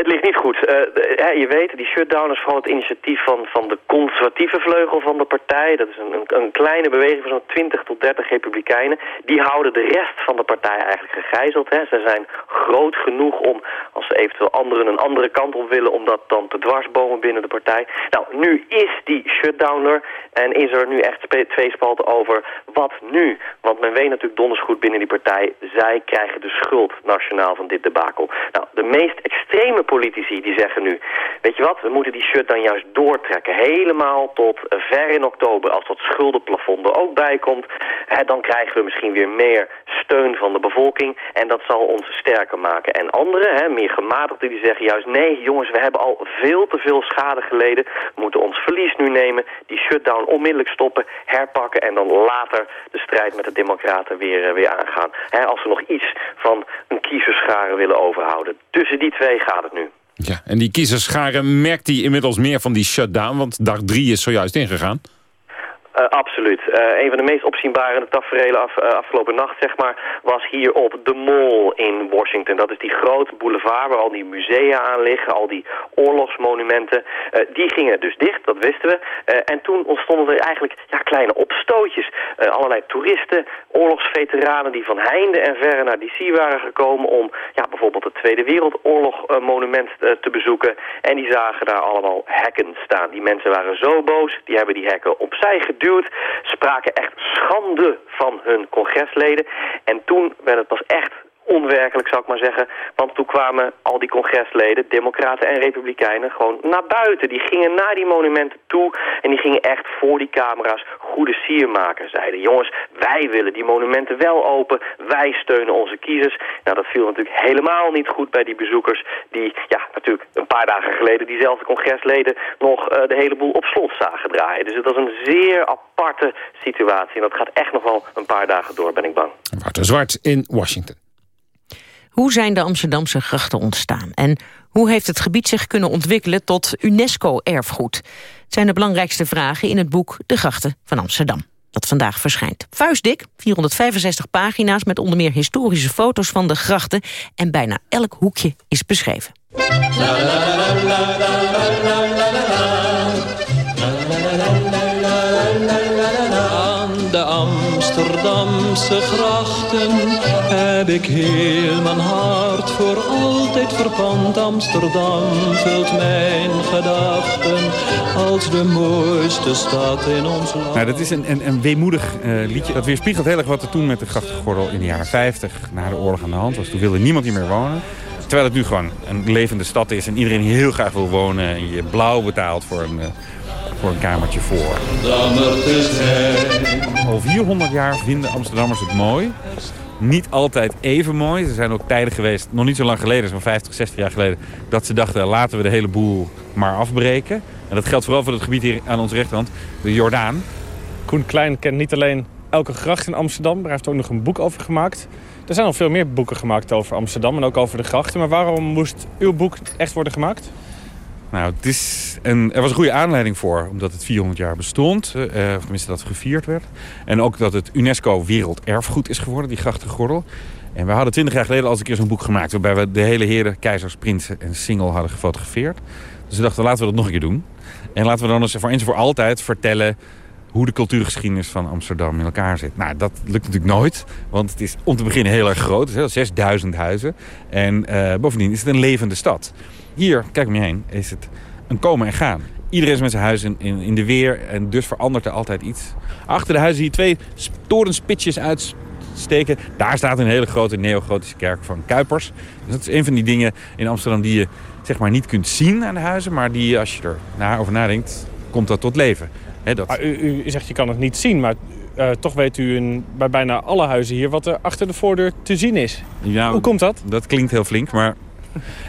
Het ligt niet goed. Uh, je weet, die shutdown is vooral het initiatief van, van de conservatieve vleugel van de partij. Dat is een, een, kleine beweging van zo'n 20 tot 30 republikeinen. Die houden de rest van de partij eigenlijk gegijzeld. Hè. Ze zijn groot genoeg om, als ze eventueel anderen een andere kant op willen... om dat dan te dwarsbomen binnen de partij. Nou, nu is die shutdown er en is er nu echt twee spalten over. Wat nu? Want men weet natuurlijk donders goed binnen die partij... zij krijgen de schuld nationaal van dit debakel. Nou, de meest extreme politici die zeggen nu... weet je wat, we moeten die shutdown juist doortrekken. Helemaal tot ver in oktober, als dat schuldenplafond er ook bij komt... Hè, dan krijgen we misschien weer meer steun van de bevolking... en dat zal ons sterker maken. En anderen, hè, meer gematigden, die zeggen juist... nee, jongens, we hebben al veel te veel schade geleden. We moeten ons verlies nu nemen, die shutdown onmiddellijk stoppen... herpakken en dan later de strijd met de democraten weer, eh, weer aangaan. Hè, als we nog iets van een kiezerschare willen overhouden. Tussen die twee gaat het. Ja, en die kiezerschare merkt die inmiddels meer van die shutdown... want dag drie is zojuist ingegaan. Uh, absoluut. Uh, een van de meest opzienbare tafereelen af, uh, afgelopen nacht zeg maar, was hier op de Mall in Washington. Dat is die grote boulevard waar al die musea aan liggen, al die oorlogsmonumenten. die gingen dus dicht, dat wisten we. en toen ontstonden er eigenlijk ja, kleine opstootjes. allerlei toeristen, oorlogsveteranen die van heinde en verre naar DC waren gekomen om ja, bijvoorbeeld het Tweede Wereldoorlog monument te bezoeken. En die zagen daar allemaal hekken staan. Die mensen waren zo boos, die hebben die hekken opzij geduwd spraken echt schande van hun congresleden. En toen werd het pas echt onwerkelijk, zou ik maar zeggen. Want toen kwamen al die congresleden, democraten en republikeinen, gewoon naar buiten. Die gingen naar die monumenten toe en die gingen echt voor die camera's goede sier maken. Zeiden, jongens, wij willen die monumenten wel open, wij steunen onze kiezers. Nou, dat viel natuurlijk helemaal niet goed bij die bezoekers die, ja, natuurlijk een paar dagen geleden diezelfde congresleden nog uh, de hele boel op slot zagen draaien. Dus het was een zeer aparte situatie en dat gaat echt nog wel een paar dagen door, ben ik bang. Wouter Zwart in Washington. Hoe zijn de Amsterdamse grachten ontstaan? En hoe heeft het gebied zich kunnen ontwikkelen tot UNESCO-erfgoed? Het zijn de belangrijkste vragen in het boek De Grachten van Amsterdam. Dat vandaag verschijnt. Vuistdik, 465 pagina's met onder meer historische foto's van de grachten. En bijna elk hoekje is beschreven. Aan de Amsterdamse grachten heb ik heel mijn hart voor altijd verpand. Amsterdam vult mijn gedachten als de mooiste stad in ons land. Nou, dat is een, een, een weemoedig uh, liedje. Dat weerspiegelt heel erg wat er toen met de grachtengordel in de jaren 50... na de oorlog aan de hand was. Toen wilde niemand hier meer wonen. Terwijl het nu gewoon een levende stad is en iedereen heel graag wil wonen... en je blauw betaalt voor een, uh, voor een kamertje voor. Al 400 jaar vinden Amsterdammers het mooi niet altijd even mooi. Er zijn ook tijden geweest, nog niet zo lang geleden, zo'n 50, 60 jaar geleden... dat ze dachten, laten we de hele boel maar afbreken. En dat geldt vooral voor het gebied hier aan onze rechterhand, de Jordaan. Koen Klein kent niet alleen elke gracht in Amsterdam... maar hij heeft ook nog een boek over gemaakt. Er zijn al veel meer boeken gemaakt over Amsterdam en ook over de grachten. Maar waarom moest uw boek echt worden gemaakt? Nou, het is er was een goede aanleiding voor, omdat het 400 jaar bestond. Uh, of tenminste dat het gevierd werd. En ook dat het UNESCO werelderfgoed is geworden, die grachtengordel. En we hadden 20 jaar geleden al eens een keer boek gemaakt... waarbij we de hele heren, keizers, prinsen en single hadden gefotografeerd. Dus we dachten, laten we dat nog een keer doen. En laten we dan eens voor eens voor altijd vertellen hoe de cultuurgeschiedenis van Amsterdam in elkaar zit. Nou, dat lukt natuurlijk nooit, want het is om te beginnen heel erg groot. Het is 6000 huizen. En uh, bovendien is het een levende stad. Hier, kijk om je heen, is het een komen en gaan. Iedereen is met zijn huis in, in, de weer en dus verandert er altijd iets. Achter de huizen je twee torenspitsjes uitsteken. Daar staat een hele grote neogotische kerk van Kuipers. Dus dat is een van die dingen in Amsterdam die je zeg maar niet kunt zien aan de huizen... maar die, als je er over nadenkt, komt dat tot leven. Dat... u, u, zegt je kan het niet zien, maar uh, toch weet u in, bij bijna alle huizen hier... wat er achter de voordeur te zien is. Ja, Hoe komt dat? Dat klinkt heel flink, maar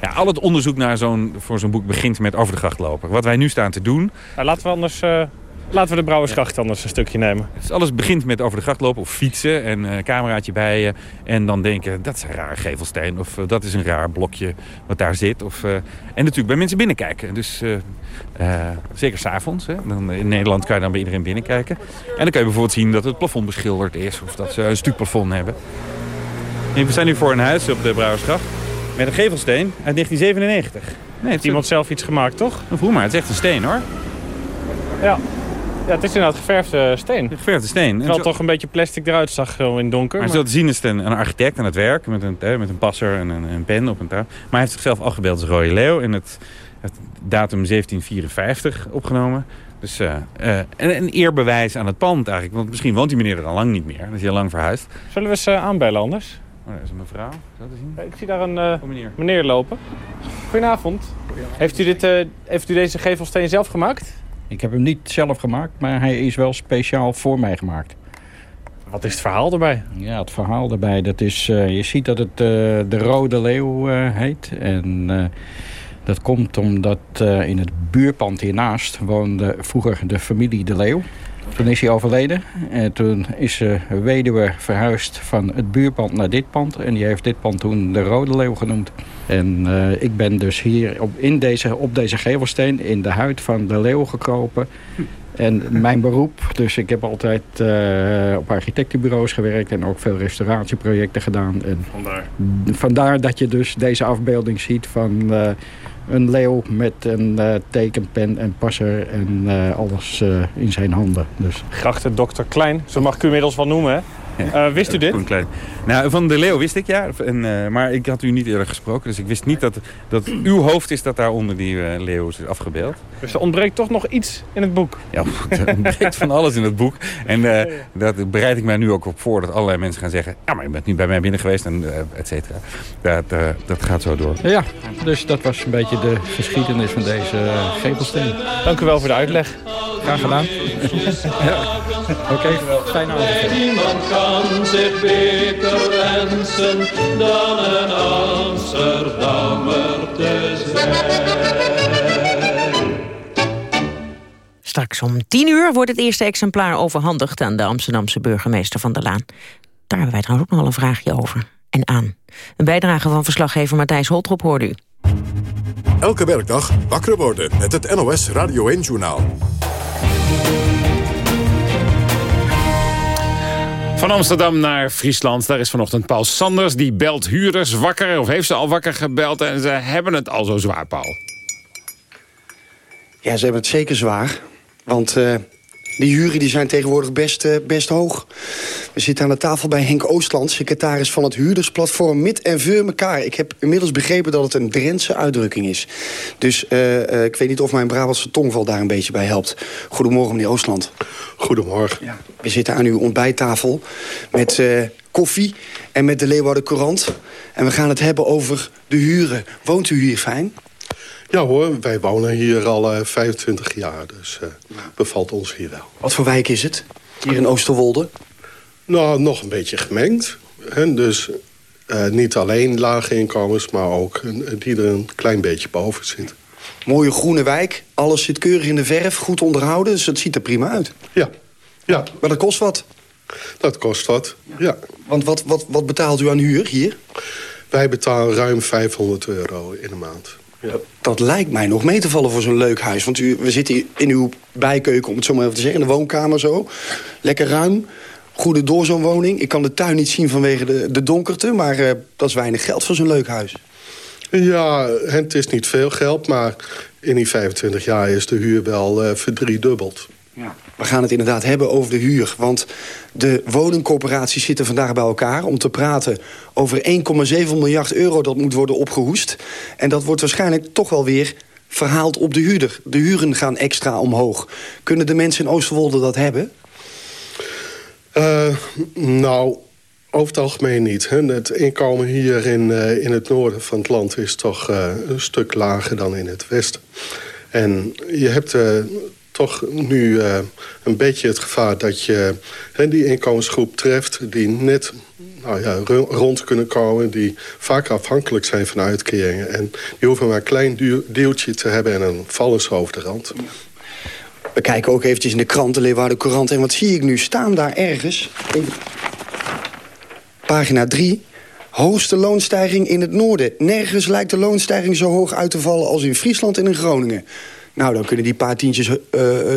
ja, al het onderzoek naar zo'n voor zo'n boek begint met over de gracht lopen. Wat wij nu staan te doen... Nou, laten we anders... Uh, laten we de Brouwersgracht anders een stukje nemen. Dus alles begint met over de gracht lopen of fietsen en een uh, cameraatje bij je. En dan denken, dat is een raar gevelsteen of uh, dat is een raar blokje wat daar zit. Of, en natuurlijk bij mensen binnenkijken. Dus zeker s'avonds. In Nederland kan je dan bij iedereen binnenkijken. En dan kan je bijvoorbeeld zien dat het plafond beschilderd is of dat ze een stuk plafond hebben. En we zijn nu voor een huis op de Brouwersgracht. Met een gevelsteen uit 1997. Nee, heeft iemand zelf iets gemaakt, toch? Vroeg maar, het is echt een steen hoor. Ja. Ja, het is inderdaad geverfde steen. Geverfde steen. Terwijl toch een beetje plastic eruit zag zo in donker. Maar, zo te zien is het een, een architect aan het werk met een, met een passer en een, een pen op een tafel. Maar hij heeft zichzelf afgebeeld als rode leeuw in het, het datum 1754 opgenomen. Dus uh, uh, een, een, eerbewijs aan het pand eigenlijk. Want misschien woont die meneer er al lang niet meer. Dan is hij al lang verhuisd. Zullen we eens uh, aanbellen anders? Oh, dat is een mevrouw. Zien? Ik zie daar een meneer. meneer. lopen. Goedenavond. Heeft u, dit, heeft u deze gevelsteen zelf gemaakt? Ik heb hem niet zelf gemaakt, maar hij is wel speciaal voor mij gemaakt. Wat is het verhaal erbij? Ja, het verhaal erbij, dat is... Uh, je ziet dat het uh, de Rode Leeuw uh, heet. En dat komt omdat in het buurpand hiernaast woonde vroeger de familie De Leeuw. Toen is hij overleden en toen is de weduwe verhuisd van het buurpand naar dit pand. En die heeft dit pand toen de Rode Leeuw genoemd. En uh, ik ben dus hier op, in deze, op deze gevelsteen in de huid van de leeuw gekropen. En mijn beroep, dus ik heb altijd uh, op architectenbureaus gewerkt... en ook veel restauratieprojecten gedaan. En vandaar. vandaar dat je dus deze afbeelding ziet van uh, een leeuw... met een tekenpen en passer en alles in zijn handen. Dus. Grachten dokter Klein, zo mag ik u inmiddels wel noemen, hè? Uh, wist u dit? Klein. Nou, van de leeuw wist ik, ja. En, uh, maar ik had u niet eerder gesproken. Dus ik wist niet dat, dat uw hoofd is dat daar onder die uh, leeuw is afgebeeld. Dus er ontbreekt toch nog iets in het boek? Ja, er ontbreekt van alles in het boek. En uh, dat bereid ik mij nu ook op voor dat allerlei mensen gaan zeggen... ja, maar je bent nu bij mij binnen geweest en et cetera. Dat, dat gaat zo door. Ja, dus dat was een beetje de geschiedenis van deze gevelsteen. Dank u wel voor de uitleg. Graag gedaan. ja. Oké, okay, fijne avond. Kan zich beter wensen dan een Amsterdammer te zijn. Straks om tien uur wordt het eerste exemplaar overhandigd aan de Amsterdamse burgemeester Van der Laan. Daar hebben wij trouwens ook nog wel een vraagje over en aan. Een bijdrage van verslaggever Matthijs Holtrop hoorde u. Elke werkdag wakker worden met het NOS Radio 1-journaal. Van Amsterdam naar Friesland, daar is vanochtend Paul Sanders. Die belt huurders wakker, of heeft ze al wakker gebeld... en ze hebben het al zo zwaar, Paul. Ja, ze hebben het zeker zwaar. Want uh, die huren die zijn tegenwoordig best, uh, best hoog. We zitten aan de tafel bij Henk Oostland, secretaris van het huurdersplatform Mit en Veur mekaar. Ik heb inmiddels begrepen dat het een Drentse uitdrukking is. Dus uh, ik weet niet of mijn Brabantse tongval daar een beetje bij helpt. Goedemorgen, meneer Oostland. Goedemorgen. Ja. We zitten aan uw ontbijttafel met uh, koffie en met de Leeuwarden Courant. En we gaan het hebben over de huren. Woont u hier fijn? Ja hoor, wij wonen hier al uh, 25 jaar, dus uh, bevalt ons hier wel. Wat voor wijk is het, hier in Oosterwolde? Nou, nog een beetje gemengd. Hè? Dus uh, niet alleen lage inkomens, maar ook die er een klein beetje boven zit. Mooie groene wijk, alles zit keurig in de verf, goed onderhouden, dus het ziet er prima uit. Ja, ja. Maar dat kost wat? Dat kost wat, ja. Want wat, wat, wat betaalt u aan huur hier? Wij betalen ruim 500 euro in de maand. Ja. Dat lijkt mij nog mee te vallen voor zo'n leuk huis. Want u, we zitten in uw bijkeuken, om het zo maar even te zeggen. In de woonkamer zo. Lekker ruim. Goede doorzoonwoning. Ik kan de tuin niet zien vanwege de, de donkerte. Maar uh, dat is weinig geld voor zo'n leuk huis. Ja, het is niet veel geld. Maar in die 25 jaar is de huur wel uh, verdriedubbeld. Ja. We gaan het inderdaad hebben over de huur. Want de woningcorporaties zitten vandaag bij elkaar... om te praten over 1,7 miljard euro dat moet worden opgehoest. En dat wordt waarschijnlijk toch wel weer verhaald op de huurder. De huren gaan extra omhoog. Kunnen de mensen in Oosterwolde dat hebben? Uh, nou, over het algemeen niet. Het inkomen hier in, uh, in het noorden van het land is toch uh, een stuk lager dan in het westen. En je hebt toch nu een beetje het gevaar dat je die inkomensgroep treft... die net nou ja, rond kunnen komen, die vaak afhankelijk zijn van uitkeringen. En die hoeven maar een klein deeltje te hebben en dan vallen ze over de rand. We kijken ook eventjes in de krant, de Leeuwarden Courant. En wat zie ik nu staan daar ergens? Pagina 3. Hoogste loonstijging in het noorden. Nergens lijkt de loonstijging zo hoog uit te vallen als in Friesland en in Groningen. Nou, dan kunnen die paar tientjes uh,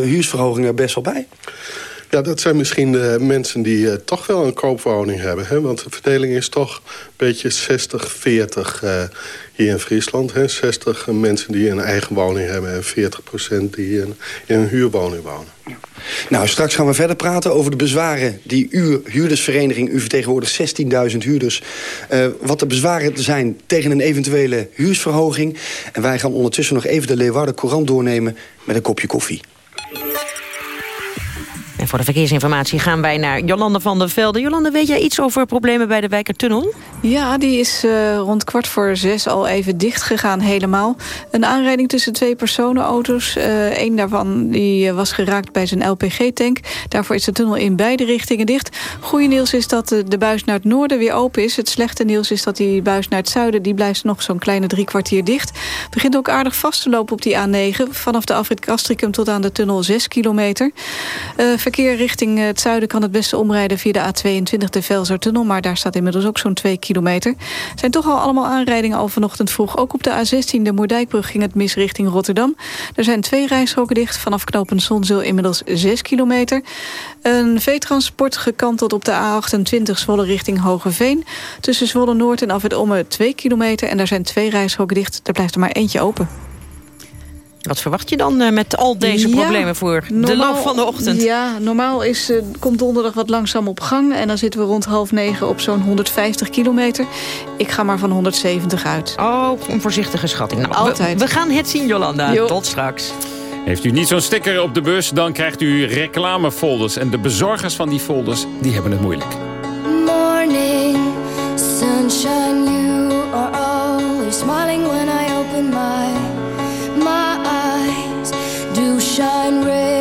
huursverhogingen best wel bij. Ja, dat zijn misschien de mensen die eh, toch wel een koopwoning hebben. Hè? Want de verdeling is toch een beetje 60-40 uh, hier in Friesland. Hè? 60 mensen die een eigen woning hebben... en 40% die in, in een huurwoning wonen. Nou, straks gaan we verder praten over de bezwaren die uw huurdersvereniging... u vertegenwoordigt 16.000 huurders... Uh, wat de bezwaren zijn tegen een eventuele huursverhoging. En wij gaan ondertussen nog even de Leeuwarden Courant doornemen... met een kopje koffie. En voor de verkeersinformatie gaan wij naar Jolande van der Velde. Jolande, weet jij iets over problemen bij de Wijkertunnel? Ja, die is uh, rond kwart voor zes al even dicht gegaan helemaal. Een aanrijding tussen twee personenauto's. Uh, Eén daarvan die was geraakt bij zijn LPG-tank. Daarvoor is de tunnel in beide richtingen dicht. Goede nieuws is dat de buis naar het noorden weer open is. Het slechte nieuws is dat die buis naar het zuiden... die blijft nog zo'n kleine drie kwartier dicht. Begint ook aardig vast te lopen op die A9. Vanaf de afrit tot aan de tunnel 6 kilometer. Uh, verkeer richting het zuiden kan het beste omrijden via de A22 de Velsertunnel. Maar daar staat inmiddels ook zo'n 2 kilometer. Er zijn toch al allemaal aanrijdingen al vanochtend vroeg. Ook op de A16 de Moerdijkbrug ging het mis richting Rotterdam. Er zijn twee rijstroken dicht. Vanaf knooppunt Zonzeel inmiddels 6 kilometer. Een veetransport gekanteld op de A28 Zwolle richting Hogeveen. Tussen Zwolle Noord en af het Omme 2 kilometer. En daar zijn twee rijstroken dicht. Er blijft er maar eentje open. Wat verwacht je dan uh, met al deze ja, problemen voor normaal, de loop van de ochtend? Ja, normaal is, uh, komt donderdag wat langzaam op gang. En dan zitten we rond half negen op zo'n 150 kilometer. Ik ga maar van 170 uit. Oh, een voorzichtige schatting. Nou, Altijd. We, we, gaan het zien, Jolanda. Jo. Tot straks. Heeft u niet zo'n sticker op de bus, dan krijgt u reclamefolders. En de bezorgers van die folders, die hebben het moeilijk. Morning, sunshine, you are always smiling when I open my my sunshine red.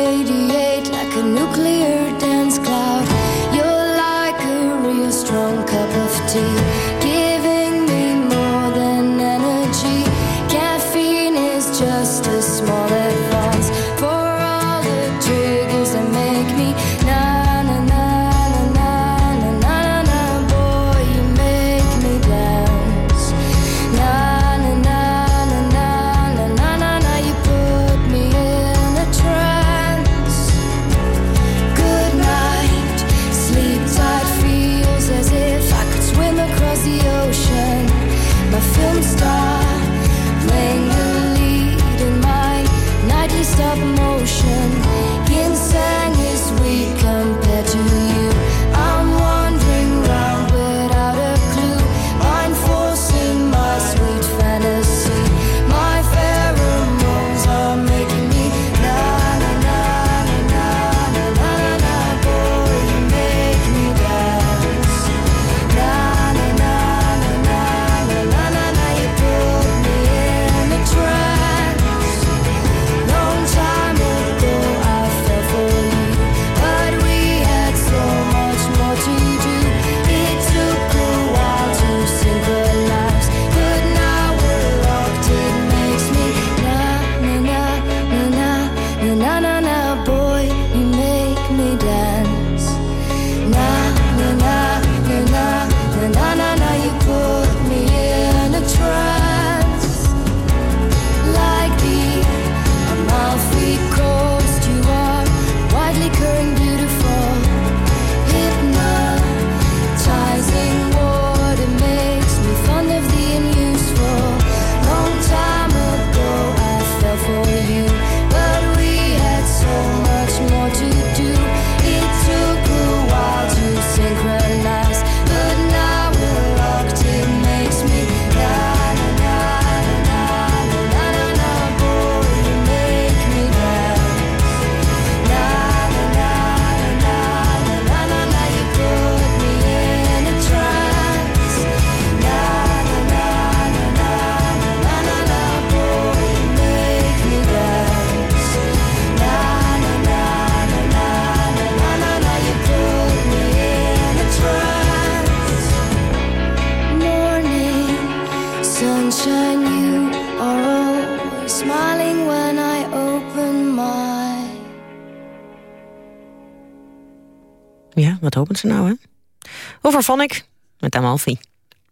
Met Amalfi.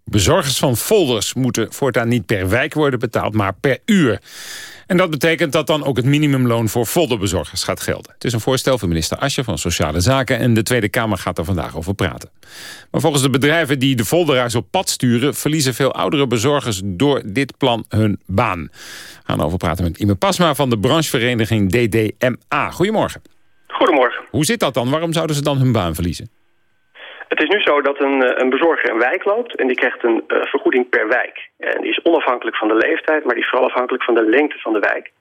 Bezorgers van folders moeten voortaan niet per wijk worden betaald, maar per uur. En dat betekent dat dan ook het minimumloon voor folderbezorgers gaat gelden. Het is een voorstel van minister Asje van Sociale Zaken... en de Tweede Kamer gaat er vandaag over praten. Maar volgens de bedrijven die de folderaars op pad sturen... verliezen veel oudere bezorgers door dit plan hun baan. We gaan over praten met Ime Pasma van de branchevereniging DDMA. Goedemorgen. Goedemorgen. Hoe zit dat dan? Waarom zouden ze dan hun baan verliezen? Het is nu zo dat een, eh, een bezorger een wijk loopt en die krijgt een uh, vergoeding per wijk. En die is onafhankelijk van de leeftijd, maar die is vooral afhankelijk van de lengte van de wijk.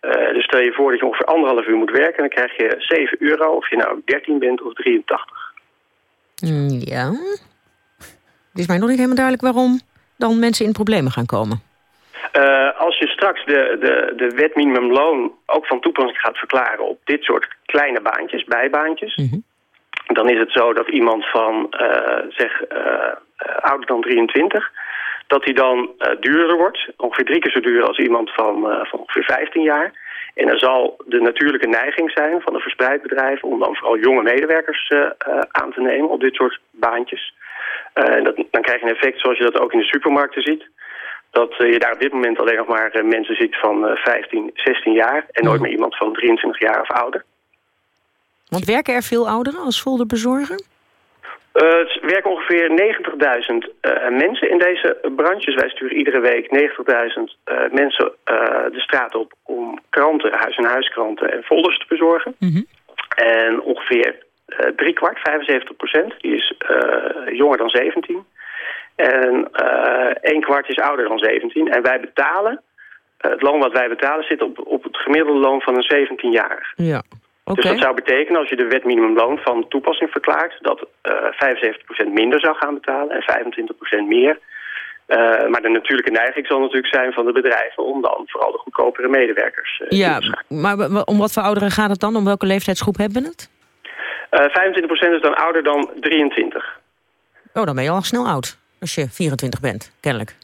Uh, dus stel je voor dat je ongeveer anderhalf uur moet werken... dan krijg je 7 euro of je nou 13 bent of 83. Mm, ja. Het is mij nog niet helemaal duidelijk waarom dan mensen in problemen gaan komen. Uh, als je straks de, de, de wet minimumloon ook van toepassing gaat verklaren... op dit soort kleine baantjes, bijbaantjes... Mm -hmm dan is het zo dat iemand van, uh, zeg, uh, ouder dan 23... dat hij dan duurder wordt, ongeveer drie keer zo duur als iemand van, van ongeveer 15 jaar. En dan zal de natuurlijke neiging zijn van de verspreidbedrijven... om dan vooral jonge medewerkers aan te nemen op dit soort baantjes. en dat, dan krijg je een effect zoals je dat ook in de supermarkten ziet dat je daar op dit moment alleen nog maar mensen ziet van 15, 16 jaar... en nooit meer iemand van 23 jaar of ouder. Want werken er veel ouderen als folderbezorger? Uh, het werken ongeveer 90.000 uh, mensen in deze branches. Wij sturen iedere week 90.000 uh, mensen de straat op om kranten, huis-en-huiskranten en folders te bezorgen. Mm -hmm. En ongeveer drie kwart, 75 procent, die is jonger dan 17. En één kwart is ouder dan 17. En wij betalen, het loon wat wij betalen zit op, op het gemiddelde loon van een 17-jarige. Ja. Okay. Dus dat zou betekenen, als je de wet minimumloon van toepassing verklaart... dat uh, 75% minder zou gaan betalen en 25% meer. Uh, maar de natuurlijke neiging zal natuurlijk zijn van de bedrijven... om dan vooral de goedkopere medewerkers uh, ja, Maar om wat voor ouderen gaat het dan? Om welke leeftijdsgroep hebben we het? Uh, 25% is dan ouder dan 23. Oh, dan ben je al snel oud, als je 24 bent, kennelijk.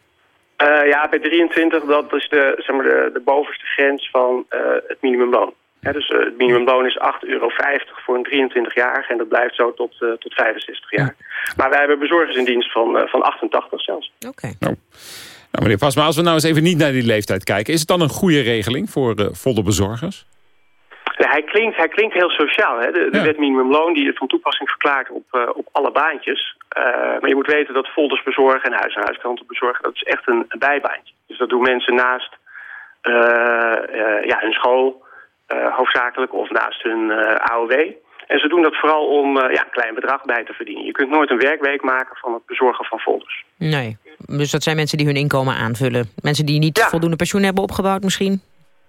Ja, bij 23, dat is de, zeg maar de, de bovenste grens van het minimumloon. Ja, dus uh, het minimumloon is 8,50 euro voor een 23-jarige en dat blijft zo tot, uh, tot 65 jaar. Ja. Maar wij hebben bezorgers in dienst van, uh, van 88 zelfs. Oké. Okay. Nou, nou, meneer Pasma, als we nou eens even niet naar die leeftijd kijken... is het dan een goede regeling voor volle bezorgers? Ja, hij, klinkt, hij klinkt heel sociaal. Hè? De, de ja. wet minimumloon die is van toepassing verklaart op, op alle baantjes. maar je moet weten dat folders bezorgen en huis-en-huiskranten bezorgen... dat is echt een, een bijbaantje. Dus dat doen mensen naast ja, hun school... Uh, hoofdzakelijk of naast hun uh, AOW. En ze doen dat vooral om uh, ja, een klein bedrag bij te verdienen. Je kunt nooit een werkweek maken van het bezorgen van folders. Nee, dus dat zijn mensen die hun inkomen aanvullen. Mensen die niet ja. voldoende pensioen hebben opgebouwd misschien?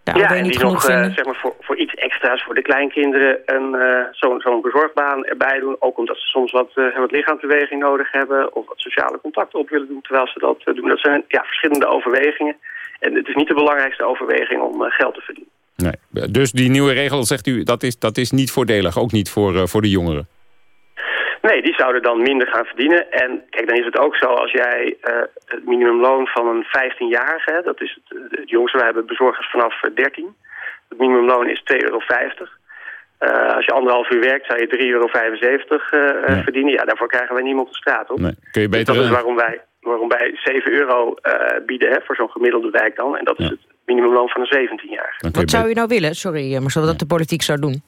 De ja, en niet die genoeg nog zeg maar voor, voor iets extra's voor de kleinkinderen en zo'n zo bezorgbaan erbij doen. Ook omdat ze soms wat, wat lichaamsbeweging nodig hebben of wat sociale contacten op willen doen terwijl ze dat doen. Dat zijn ja, verschillende overwegingen. En het is niet de belangrijkste overweging om geld te verdienen. Nee. Dus die nieuwe regel, zegt u, dat is, dat is niet voordelig, ook niet voor, uh, voor de jongeren? Nee, die zouden dan minder gaan verdienen. En kijk, dan is het ook zo als jij uh, het minimumloon van een 15-jarige... dat is het, het jongste, we hebben bezorgers vanaf 13. Het minimumloon is 2,50 euro. Uh, als je anderhalf uur werkt, zou je 3,75 euro uh, verdienen. Ja, daarvoor krijgen wij niemand de straat op. Nee. Kun je beter... Dus dat is waarom wij, waarom wij 7 euro bieden hè, voor zo'n gemiddelde wijk dan. En dat ja. is het minimumloon van een 17-jarige. Wat zou u nou willen, sorry, maar zodat de politiek zou doen?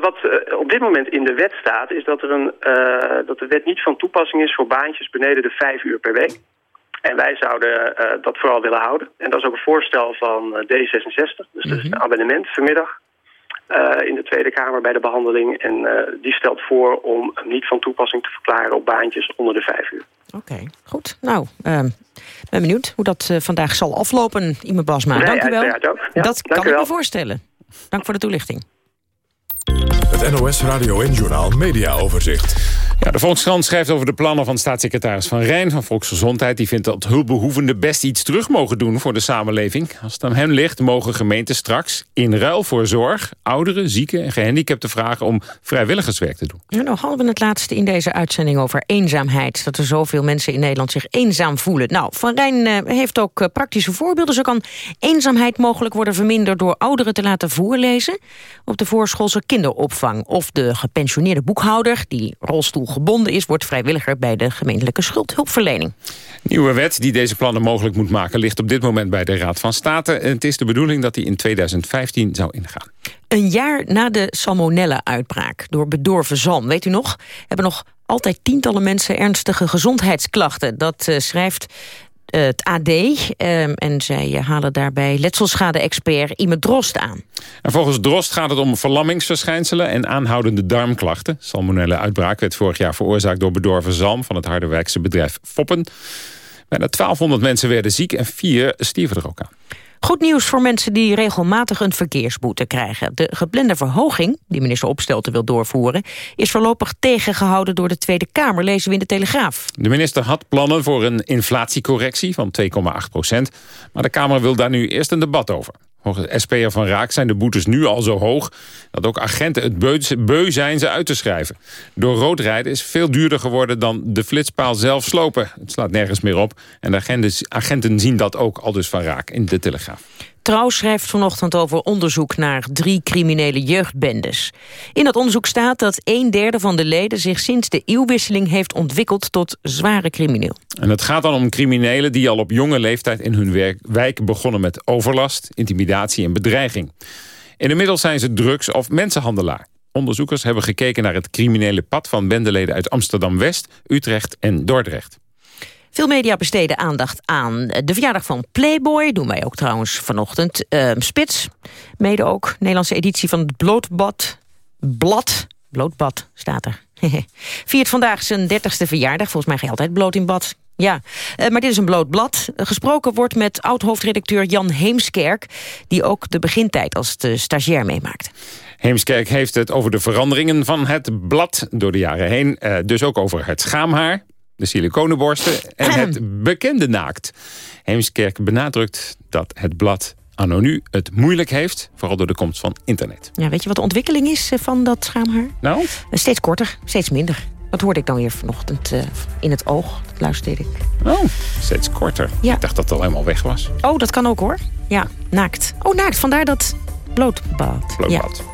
Wat uh, op dit moment in de wet staat, is dat, er een, uh, dat de wet niet van toepassing is voor baantjes beneden de 5 uur per week. En wij zouden uh, dat vooral willen houden. En dat is ook een voorstel van D66, dus mm -hmm. dat is een abonnement vanmiddag. in de Tweede Kamer bij de behandeling. En die stelt voor om niet van toepassing te verklaren op baantjes onder de 5 uur. Oké, okay, goed. Nou, ben benieuwd hoe dat vandaag zal aflopen, Ime Basma. Nee, Dank u wel. Ook. Ja, dat kan ik me voorstellen. Dank voor de toelichting. Het NOS Radio en Journaal Media Overzicht. Ja, de Volkskrant schrijft over de plannen van staatssecretaris Van Rijn van Volksgezondheid. Die vindt dat hulpbehoevenden best iets terug mogen doen voor de samenleving. Als het aan hem ligt, mogen gemeenten straks in ruil voor zorg... ouderen, zieken en gehandicapten vragen om vrijwilligerswerk te doen. Ja, nou hadden we het laatste in deze uitzending over eenzaamheid. Dat er zoveel mensen in Nederland zich eenzaam voelen. Nou, Van Rijn uh, heeft ook uh, praktische voorbeelden. Zo kan eenzaamheid mogelijk worden verminderd door ouderen te laten voorlezen... op de voorschoolse kinderopvang. Of de gepensioneerde boekhouder, die rolstoel gebonden is... wordt vrijwilliger bij de gemeentelijke schuldhulpverlening. Nieuwe wet die deze plannen mogelijk moet maken... ligt op dit moment bij de Raad van State. En het is de bedoeling dat die in 2015 zou ingaan. Een jaar na de salmonella-uitbraak door bedorven zalm, weet u nog... hebben nog altijd tientallen mensen ernstige gezondheidsklachten. Dat uh, schrijft het AD. Ehm, en zij halen daarbij letselschade-expert Ime Drost aan. En volgens Drost gaat het om verlammingsverschijnselen en aanhoudende darmklachten. Salmonella-uitbraak werd vorig jaar veroorzaakt door bedorven zalm... van het Harderwijkse bedrijf Foppen. Bijna 1200 mensen werden ziek en vier stierven er ook aan. Goed nieuws voor mensen die regelmatig een verkeersboete krijgen. De geplande verhoging, die minister Opstelten wil doorvoeren... is voorlopig tegengehouden door de Tweede Kamer, lezen we in de Telegraaf. De minister had plannen voor een inflatiecorrectie van 2,8 procent... maar de Kamer wil daar nu eerst een debat over. Volgens SP'er Van Raak zijn de boetes nu al zo hoog... dat ook agenten het beu zijn ze uit te schrijven. Door rood rijden is veel duurder geworden dan de flitspaal zelf slopen. Het slaat nergens meer op. En de agenten zien dat ook al dus Van Raak in de Telegraaf. Trouw schrijft vanochtend over onderzoek naar drie criminele jeugdbendes. In dat onderzoek staat dat een derde van de leden zich sinds de eeuwwisseling heeft ontwikkeld tot zware crimineel. En het gaat dan om criminelen die al op jonge leeftijd in hun wijk begonnen met overlast, intimidatie en bedreiging. Inmiddels zijn ze drugs- of mensenhandelaar. Onderzoekers hebben gekeken naar het criminele pad van bendeleden uit Amsterdam-West, Utrecht en Dordrecht. Veel media besteden aandacht aan de verjaardag van Playboy. Doen wij ook trouwens vanochtend. Uh, Spits, mede ook. Nederlandse editie van het Blootbad. Blad. Blootbad staat er. Viert vandaag zijn dertigste verjaardag. Volgens mij ga je altijd bloot in bad. Ja, uh, maar dit is een bloot blad. Gesproken wordt met oud-hoofdredacteur Jan Heemskerk... die ook de begintijd als stagiair meemaakte. Heemskerk heeft het over de veranderingen van het blad door de jaren heen. Uh, dus ook over het schaamhaar de siliconenborsten en het bekende naakt. Heemskerk benadrukt dat het blad anno nu het moeilijk heeft, vooral door de komst van internet. Ja, weet je wat de ontwikkeling is eh, van dat schaamhaar? Nou? Eh, steeds korter, steeds minder. Dat hoorde ik dan weer vanochtend uh, in het oog. Dat luisterde ik. Oh, steeds korter. Ja. Ik dacht dat het al helemaal weg was. Oh, dat kan ook hoor. Ja, naakt. Oh, naakt. Vandaar dat blootbad. Blootbad. Ja.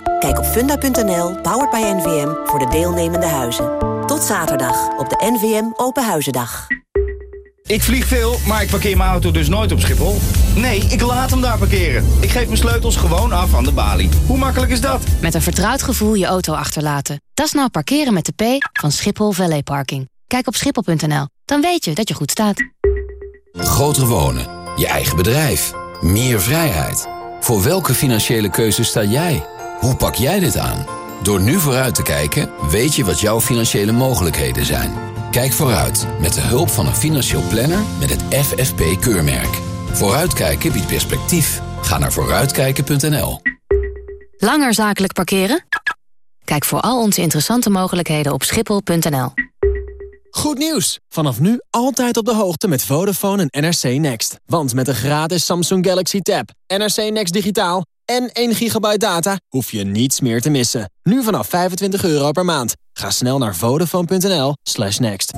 Kijk op funda.nl, powered by NVM, voor de deelnemende huizen. Tot zaterdag op de NVM Open Huizendag. Ik vlieg veel, maar ik parkeer mijn auto dus nooit op Schiphol. Nee, ik laat hem daar parkeren. Ik geef mijn sleutels gewoon af aan de balie. Hoe makkelijk is dat? Met een vertrouwd gevoel je auto achterlaten. Dat is nou parkeren met de P van Schiphol Valley Parking. Kijk op schiphol.nl, dan weet je dat je goed staat. Groter wonen, je eigen bedrijf, meer vrijheid. Voor welke financiële keuze sta jij? Hoe pak jij dit aan? Door nu vooruit te kijken, weet je wat jouw financiële mogelijkheden zijn. Kijk vooruit met de hulp van een financieel planner met het FFP-keurmerk. Vooruitkijken biedt perspectief. Ga naar vooruitkijken.nl. Langer zakelijk parkeren? Kijk voor al onze interessante mogelijkheden op schiphol.nl. Goed nieuws! Vanaf nu altijd op de hoogte met Vodafone en NRC Next. Want met een gratis Samsung Galaxy Tab, NRC Next Digitaal en 1 gigabyte data hoef je niets meer te missen. Nu vanaf 25 euro per maand. Ga snel naar vodafone.nl slash next.